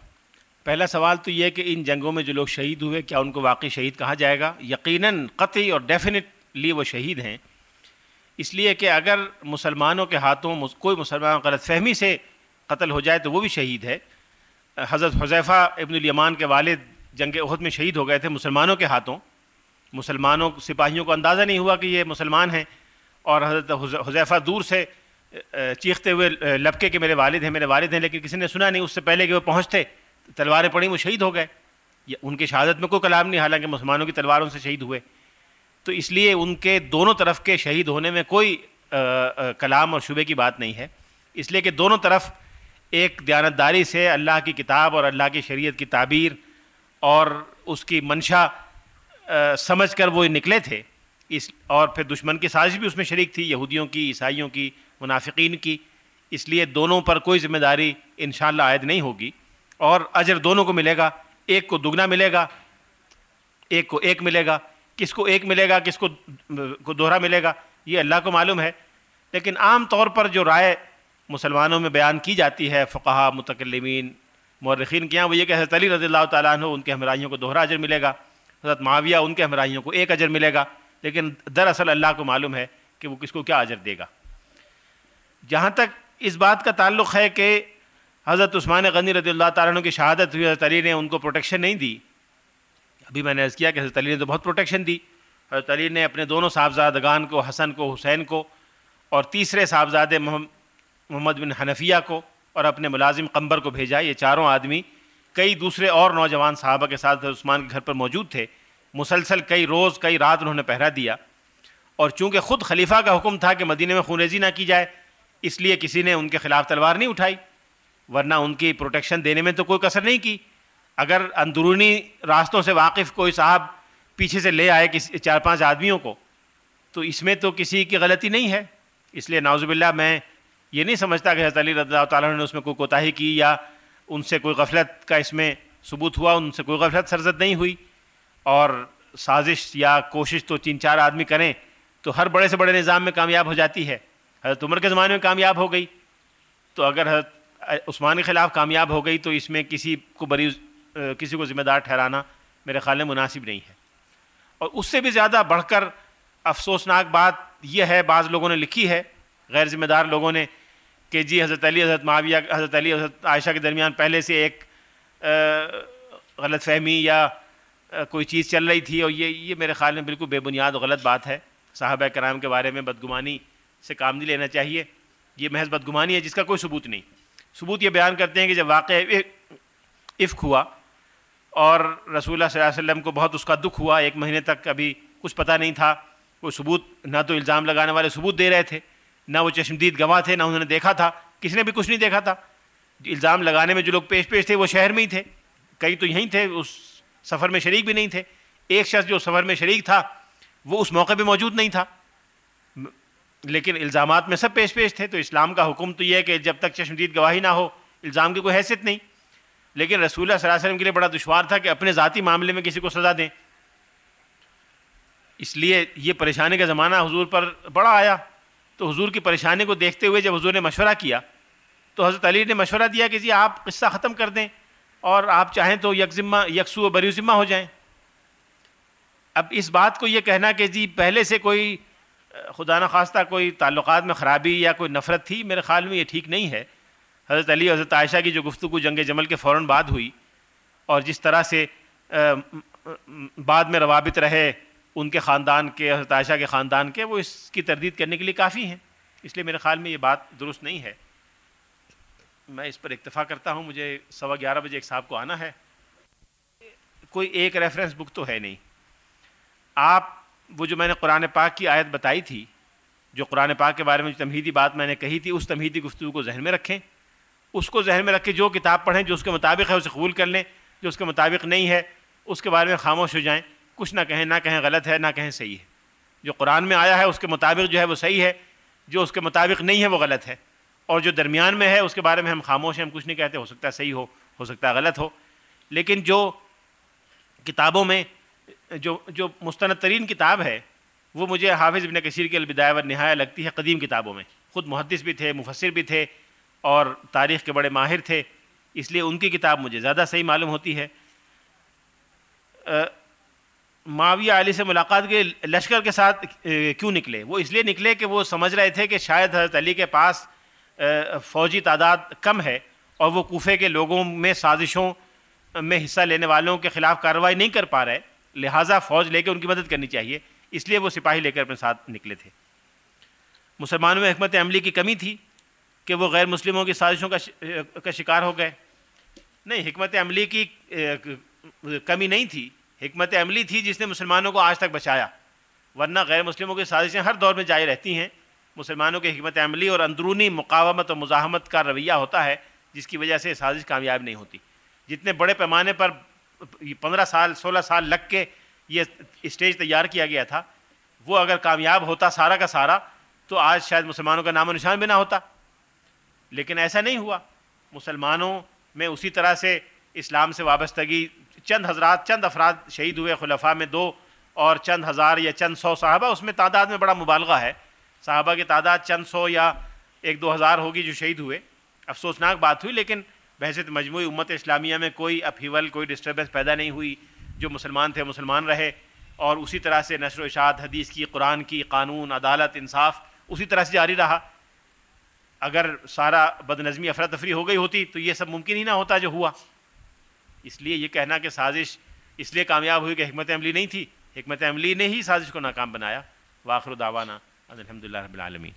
پہلا سوال تو یہ کہ ان جنگوں میں جو لوگ شہید ہوئے، کیا ان کو واقعی شہید کہا جائے گا؟ یقیناً قطعی اور ڈیفینیٹلی وہ شہید ہیں۔ اس لیے کہ اگر مسلمانوں کے ہاتھوں کوئی مسلمان غلط فہمی سے قتل ہو جائے تو وہ بھی شہید ہے۔ حضرت حذیفہ ابن الیمان کے والد جنگ عہد میں شہید ہو گئے تھے مسلمانوں کے ہاتھوں۔ مسلمانوں، سپاہیوں کو اندازہ نہیں ہوا کہ یہ مسلمان ہیں۔ اور حضرت حذیفہ دور سے چیختے ہوئے لبکے کے میرے والد ہیں، میرے والد ہیں، لیکن کسی نے سنا نہیں، اس سے پہلے کہ وہ پہنچتے، تلواریں پڑیں وہ شہید ہو گئے۔ یا ان کے شہادت میں کوئی کلام نہیں، حالانکہ مسلمانوں کی تلواروں سے شہید ہوئے۔ تو اس لیے ان کے دونوں طرف کے شہید ہونے میں کوئی کلام اور شبے کی بات نہیں ہے۔ اس لیے کہ دونوں طرف ایک دیانتداری سے اللہ کی کتاب اور اللہ کی شریعت کی تعبیر اور اس کی منشا سمجھ کر وہ نکلے تھے۔ اس اور پھر دشمن کی سازش بھی اس میں شریک تھی، یہودیوں کی، عیسائیوں کی، منافقین کی۔ اس لیے دونوں پر کوئی ذمہ داری انشاءاللہ عائد نہیں ہوگی۔ اور اجر دونوں کو ملے گا۔ ایک کو دگنا ملے گا، ایک کو ایک ملے گا۔ کس کو ایک ملے گا، کس کو دوہرا ملے گا، یہ اللہ کو معلوم ہے۔ لیکن عام طور پر جو رائے مسلمانوں میں بیان کی جاتی ہے فقہ متکلمین، مورخین کے یہاں، وہ یہ کہ حضرت علی رضی اللہ تعالیٰ عنہ، ان کے ہمراہیوں کو دوہرا اجر ملے گا۔ حضرت معاویہ، ان کے ہمراہیوں کو ایک اجر ملے گا۔ لیکن دراصل اللہ کو معلوم ہے کہ وہ کس کو کیا اجر دے گا۔ جہاں تک اس بات کا تعلق ہے کہ حضرت عثمان غنی رضی اللہ تعالیٰ عنہ کی شہادت ہوئی، حضرت علی نے ان کو پروٹیکشن نہیں دی۔ ابھی میں نے عرض کیا کہ حضرت علی نے تو بہت پروٹیکشن دی۔ حضرت علی نے اپنے دونوں صاحبزادگان کو، حسن کو، حسین کو اور تیسرے صاحبزاد محمد بن حنفیہ کو اور اپنے ملازم قمبر کو بھیجا۔ یہ چاروں آدمی، کئی دوسرے اور نوجوان صحابہ کے ساتھ عثمان کے گھر پر موجود تھے۔ مسلسل کئی روز، کئی رات انہوں نے پہرا دیا۔ اور چونکہ خود خلیفہ کا حکم تھا کہ مدینہ میں خونریزی نہ کی جائے، اس لیے کسی نے ان کے خلاف تلوار نہیں اٹھائی، ورنہ ان کی پروٹیکشن دینے میں تو کوئی کثر نہیں کی۔ اگر اندرونی راستوں سے واقف کوئی صاحب پیچھے سے لے آئے کسی چار پانچ آدمیوں کو، تو اس میں تو کسی کی غلطی نہیں ہے۔ اس لیے ناوزب اللہ میں یہ نہیں سمجھتا کہ حضرت علی رضی اللہ تعالیٰ نے اس میں کوئی کوتاہی کی یا ان سے کوئی غفلت کا اس میں ثبوت ہوا، ان سے کوئی غفلت سرزد نہیں ہوئی۔ اور سازش یا کوشش تو تین چار آدمی کریں تو ہر بڑے سے بڑے نظام میں کامیاب ہو جاتی ہے۔ حضرت عمر کے زمانے میں کامیاب ہو گئی۔ تو اگر حضرت عثمان کے خلاف کامیاب ہو گئی تو اس میں کسی کو بری، کسی کو ذمہ دار ٹھہرانا میرے خیال میں مناسب نہیں ہے۔ اور اس سے بھی زیادہ بڑھ کر افسوسناک بات یہ ہے، بعض لوگوں نے لکھی ہے، غیر ذمہ دار لوگوں نے کہ جی حضرت علی، حضرت معاویہ، حضرت علی، حضرت عائشہ کے درمیان پہلے سے ایک غلط فہمی یا کوئی چیز چل رہی تھی اور یہ یہ میرے خیال میں بالکل بے بنیاد و غلط بات ہے۔ صحابہ کرام کے بارے میں بدگمانی سے کام نہیں لینا چاہیے۔ یہ محض بدگمانی ہے جس کا کوئی ثبوت نہیں۔ ثبوت یہ بیان کرتے ہیں کہ جب واقع افق ہوا اور رسول اللہ صلی اللہ علیہ وسلم کو بہت اس کا دکھ ہوا، ایک مہینے تک ابھی کچھ پتہ نہیں تھا، کوئی ثبوت، نہ تو الزام لگانے والے ثبوت دے رہے تھے، نہ وہ چشمدید گواہ تھے، نہ انہوں نے دیکھا تھا۔ کسی نے بھی کچھ نہیں دیکھا تھا۔ الزام لگانے میں جو لوگ پیش پیش تھے وہ شہر میں ہی تھے۔ کئی تو یہیں تھے، اس سفر میں شریک بھی نہیں تھے۔ ایک شخص جو سفر میں شریک تھا، وہ اس موقع پہ موجود نہیں تھا۔ لیکن الزامات میں سب پیش پیش تھے۔ تو اسلام کا حکم تو یہ ہے کہ جب تک چشمدید گواہی نہ ہو، الزام کی کوئی حیثیت نہیں۔ لیکن رسول اللہ صلی اللہ علیہ وسلم کے لیے بڑا دشوار تھا کہ اپنے ذاتی معاملے میں کسی کو سزا دیں۔ اس لیے یہ پریشانی کا زمانہ حضور پر بڑا آیا۔ تو حضور کی پریشانی کو دیکھتے ہوئے جب حضور نے مشورہ کیا، تو حضرت علی نے مشورہ دیا کہ جی آپ قصہ ختم کر دیں۔ اور آپ چاہیں تو یک ذمہ یکسو و بری ذمہ ہو جائیں۔ اب اس بات کو یہ کہنا کہ جی پہلے سے کوئی، خدا نخواستہ کوئی تعلقات میں خرابی یا کوئی نفرت تھی، میرے خیال میں یہ ٹھیک نہیں ہے۔ حضرت علی، حضرت عائشہ کی جو گفتگو جنگ جمل کے فوراً بعد ہوئی، اور جس طرح سے بعد میں روابط رہے ان کے خاندان کے، حضرت عائشہ کے خاندان کے، وہ اس کی تردید کرنے کے لیے کافی ہیں۔ اس لیے میرے خیال میں یہ بات درست نہیں ہے۔ میں اس پر اکتفا کرتا ہوں، مجھے سوا گیارہ بجے ایک صاحب کو آنا ہے۔ کوئی ایک ریفرنس بک تو ہے نہیں۔ آپ، وہ جو میں نے قرآن پاک کی آیت بتائی تھی، جو قرآن پاک کے بارے میں جو تمہیدی بات میں نے کہی تھی، اس تمہیدی گفتگو کو ذہن میں رکھیں۔ اس کو ذہن میں رکھ کے جو کتاب پڑھیں، جو اس کے مطابق ہے، اسے قبول کر لیں۔ جو اس کے مطابق نہیں ہے، اس کے بارے میں خاموش ہو جائیں۔ کچھ نہ کہیں نہ کہیں غلط ہے، نہ کہیں صحیح ہے۔ جو قرآن میں آیا ہے، اس کے مطابق جو ہے، وہ صحیح ہے۔ جو اس کے مطابق نہیں ہے، وہ غلط ہے۔ اور جو درمیان میں ہے، اس کے بارے میں ہم خاموش ہیں، ہم کچھ نہیں کہتے، ہو سکتا ہے صحیح ہو ہو سکتا ہے غلط ہو۔ لیکن جو کتابوں میں، جو جو مستند ترین کتاب ہے، وہ مجھے حافظ ابن کثیر کے البدایہ و نہایہ لگتی ہے قدیم کتابوں میں۔ خود محدث بھی تھے، مفسر بھی تھے اور تاریخ کے بڑے ماہر تھے، اس لیے ان کی کتاب مجھے زیادہ صحیح معلوم ہوتی ہے۔ معاویہ علی سے ملاقات کے لشکر کے ساتھ کیوں نکلے؟ وہ اس لیے نکلے کہ وہ سمجھ رہے تھے کہ شاید حضرت علی کے پاس فوجی تعداد کم ہے اور وہ کوفے کے لوگوں میں سازشوں میں حصہ لینے والوں کے خلاف کارروائی نہیں کر پا رہے، لہٰذا فوج لے کے ان کی مدد کرنی چاہیے۔ اس لیے وہ سپاہی لے کر اپنے ساتھ نکلے تھے۔ مسلمانوں میں حکمت عملی کی کمی تھی کہ وہ غیر مسلموں کی سازشوں کا شکار ہو گئے۔ نہیں، حکمت عملی کی کمی نہیں تھی۔ حکمت عملی تھی جس نے مسلمانوں کو آج تک بچایا۔ ورنہ غیر مسلموں کی سازشیں ہر دور میں جاری رہتی ہیں۔ مسلمانوں کی حکمت عملی اور اندرونی مقاومت اور مزاحمت کا رویہ ہوتا ہے، جس کی وجہ سے سازش کامیاب نہیں ہوتی۔ جتنے بڑے پیمانے پر پندرہ سال، سولہ سال لگ کے یہ اسٹیج تیار کیا گیا تھا، وہ اگر کامیاب ہوتا سارا کا سارا، تو آج شاید مسلمانوں کا نام و نشان بھی نہ ہوتا۔ لیکن ایسا نہیں ہوا۔ مسلمانوں میں اسی طرح سے اسلام سے وابستگی، چند حضرات، چند افراد شہید ہوئے، خلفاء میں دو اور چند ہزار یا چند سو صحابہ، اس میں تعداد میں بڑا مبالغہ ہے۔ صحابہ کی تعداد چند سو یا ایک دو ہزار ہوگی جو شہید ہوئے۔ افسوسناک بات ہوئی، لیکن بحثت مجموعی امت اسلامیہ میں کوئی اپہیول کوئی ڈسٹربنس پیدا نہیں ہوئی۔ جو مسلمان تھے، مسلمان رہے۔ اور اسی طرح سے نشر و اشاعت، حدیث کی، قرآن کی، قانون، عدالت، انصاف، اسی طرح سے جاری رہا۔ اگر سارا بد نظمی افراتفری ہو گئی ہوتی تو یہ سب ممکن ہی نہ ہوتا جو ہوا۔ اس لیے یہ کہنا کہ سازش اس لیے کامیاب ہوئی کہ حکمت عملی نہیں تھی۔ حکمت عملی نے ہی سازش کو ناکام بنایا۔ واخر دعوانا هذا الحمد لله رب العالمين.